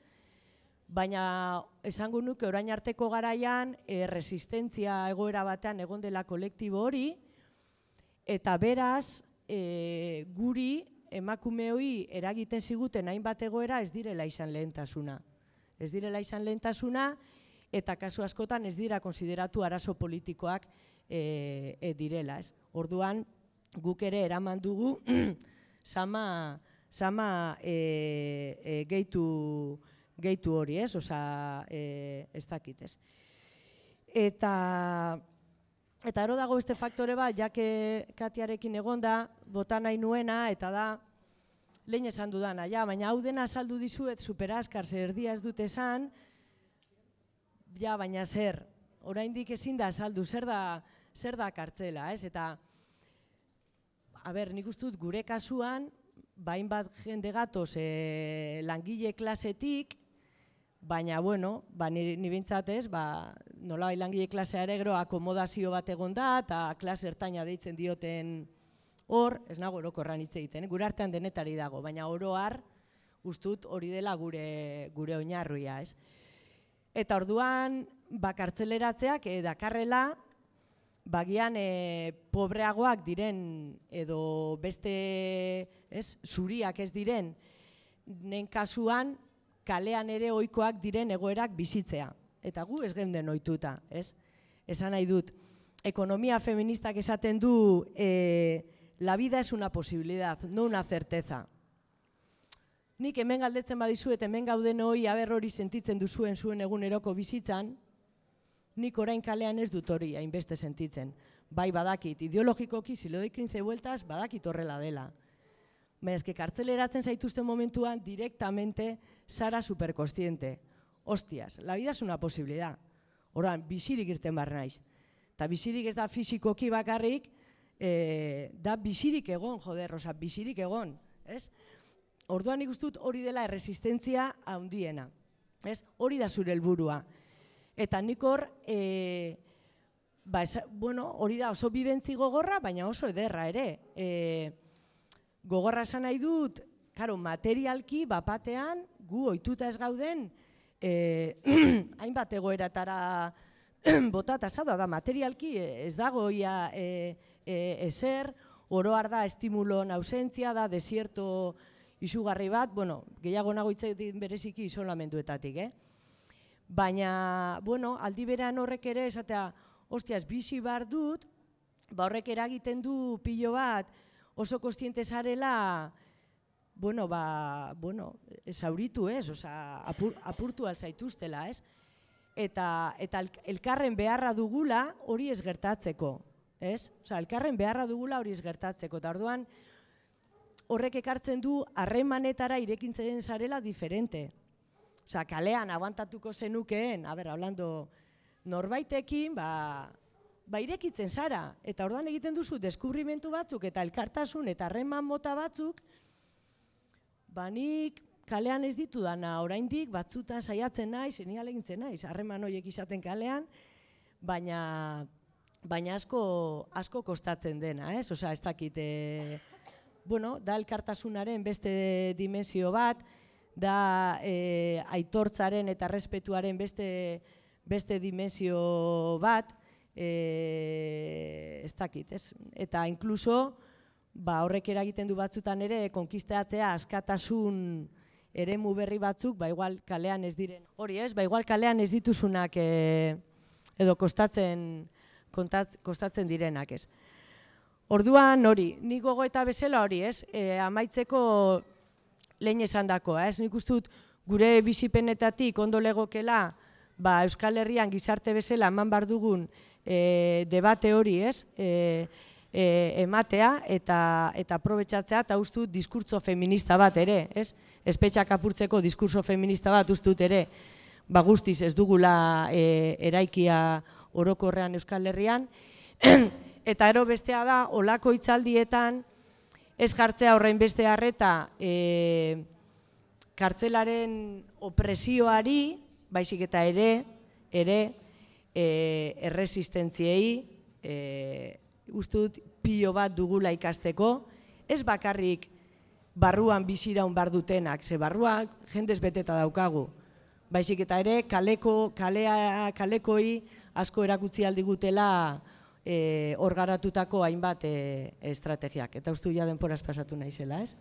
Baina esango nuke orain arteko garaian e, resistentzia egoera batean egon dela kolektibo hori, eta beraz e, guri emakumeoi eragiten ziguten hainbat egoera ez direla izan lehentasuna. Ez direla izan lehentasuna, eta kasu askotan ez dira konsideratu arazo politikoak e, e, direla. Ez. Orduan, guk ere eraman dugu sama, sama e, e, gehitu, gehitu hori, ez? Osa, e, ez dakit, ez? Eta, eta ero dago beste faktore bat, jake katiarekin egonda, bota nahi nuena, eta da, lehen esan dudana, ja, baina hau dena saldu dizuet superaskar zer erdia ez dute esan, ja, baina zer, oraindik ezin da saldu, zer da, zer da kartzela, ez? Eta, a ber, nik dut gure kasuan, bain bat jende gatoz e, langile klasetik, baina, bueno, ba, ni, ni ez, ba, nola bai langile klasea ere gero akomodazio bat egon da, eta klase ertaina deitzen dioten hor, ez nago orokorran hitz egiten, gure artean denetari dago, baina oro har, ustut hori dela gure, gure oinarruia, ez? Eta orduan, bakartzeleratzeak e, dakarrela, bagian e, pobreagoak diren edo beste ez, zuriak ez diren, nen kasuan kalean ere ohikoak diren egoerak bizitzea. Eta gu ez geunden ohituta, ez? Esan nahi dut, ekonomia feministak esaten du e, la vida es una posibilidad, no una certeza. Nik hemen galdetzen badizu eta hemen gauden hori aber hori sentitzen duzuen zuen eguneroko bizitzan, nik orain kalean ez dut hori hainbeste sentitzen. Bai badakit, ideologikoki zilodekin bueltas badakit horrela dela. Baina eske kartzeleratzen zaituzten momentuan direktamente zara superkostiente. Hostias, la vida es una posibilidad. Oran, bizirik irten barra naiz. Eta bizirik ez da fizikoki bakarrik, e, da bizirik egon, joder, oza, bizirik egon. Ez? Orduan dut hori dela erresistentzia handiena. Ez? Hori da zure helburua. Eta nik hor, e, ba, bueno, hori da oso bibentzi gogorra, baina oso ederra ere. E, gogorra esan nahi dut, karo, materialki, bapatean, gu ohituta ez gauden, e, hainbat egoeratara botata zauda da, materialki ez dago ia e, e, ezer, oroar da estimulon ausentzia da, desierto izugarri bat, bueno, gehiago nago bereziki isolamenduetatik, eh? Baina, bueno, aldi beran horrek ere, esatea, ostiaz, bizi bar dut, ba horrek eragiten du pilo bat, oso kostiente zarela, bueno, ba, bueno, zauritu ez, oza, apur, apurtu alzaituztela, ez? Eta, eta elkarren beharra dugula hori ez gertatzeko, ez? Oza, elkarren beharra dugula hori ez gertatzeko, eta orduan, horrek ekartzen du harremanetara irekintzen zarela diferente. Osea, kalean aguantatuko zenukeen, a ber, hablando norbaitekin, ba, ba irekitzen zara. Eta orduan egiten duzu deskubrimentu batzuk eta elkartasun eta harreman mota batzuk, ba nik kalean ez ditu dana oraindik batzutan saiatzen naiz, ni alegintzen naiz, harreman horiek izaten kalean, baina baina asko asko kostatzen dena, ez? Osea, ez dakit e, bueno, da elkartasunaren beste dimensio bat, da e, aitortzaren eta respetuaren beste, beste dimensio bat, e, ez dakit, ez? Eta inkluso, ba, horrek eragiten du batzutan ere, konkisteatzea askatasun eremu berri batzuk, ba, igual kalean ez diren. Hori ez, ba, igual kalean ez dituzunak e, edo kostatzen, kontat, kostatzen direnak ez. Orduan hori, ni gogo eta bezala hori ez, e, amaitzeko lehen esan dakoa, ez nik dut gure bizipenetatik ondo legokela ba, Euskal Herrian gizarte bezala eman bar dugun e, debate hori, ez? E, e, ematea eta eta aprobetxatzea eta uste dut diskurtso feminista bat ere, ez? Espetxak apurtzeko diskurso feminista bat uste dut ere, ba guztiz ez dugula e, eraikia orokorrean Euskal Herrian, eta ero bestea da, olako hitzaldietan, ez jartzea horrein beste harreta e, kartzelaren opresioari, baizik eta ere, ere, e, erresistentziei, e, ustut, pio bat dugula ikasteko, ez bakarrik barruan biziraun bar dutenak, ze barruak jendez beteta daukagu, baizik eta ere kaleko, kalea, kalekoi asko erakutzi aldigutela e, orgaratutako hainbat e, estrategiak. Eta ustu ja denporaz pasatu naizela, ez?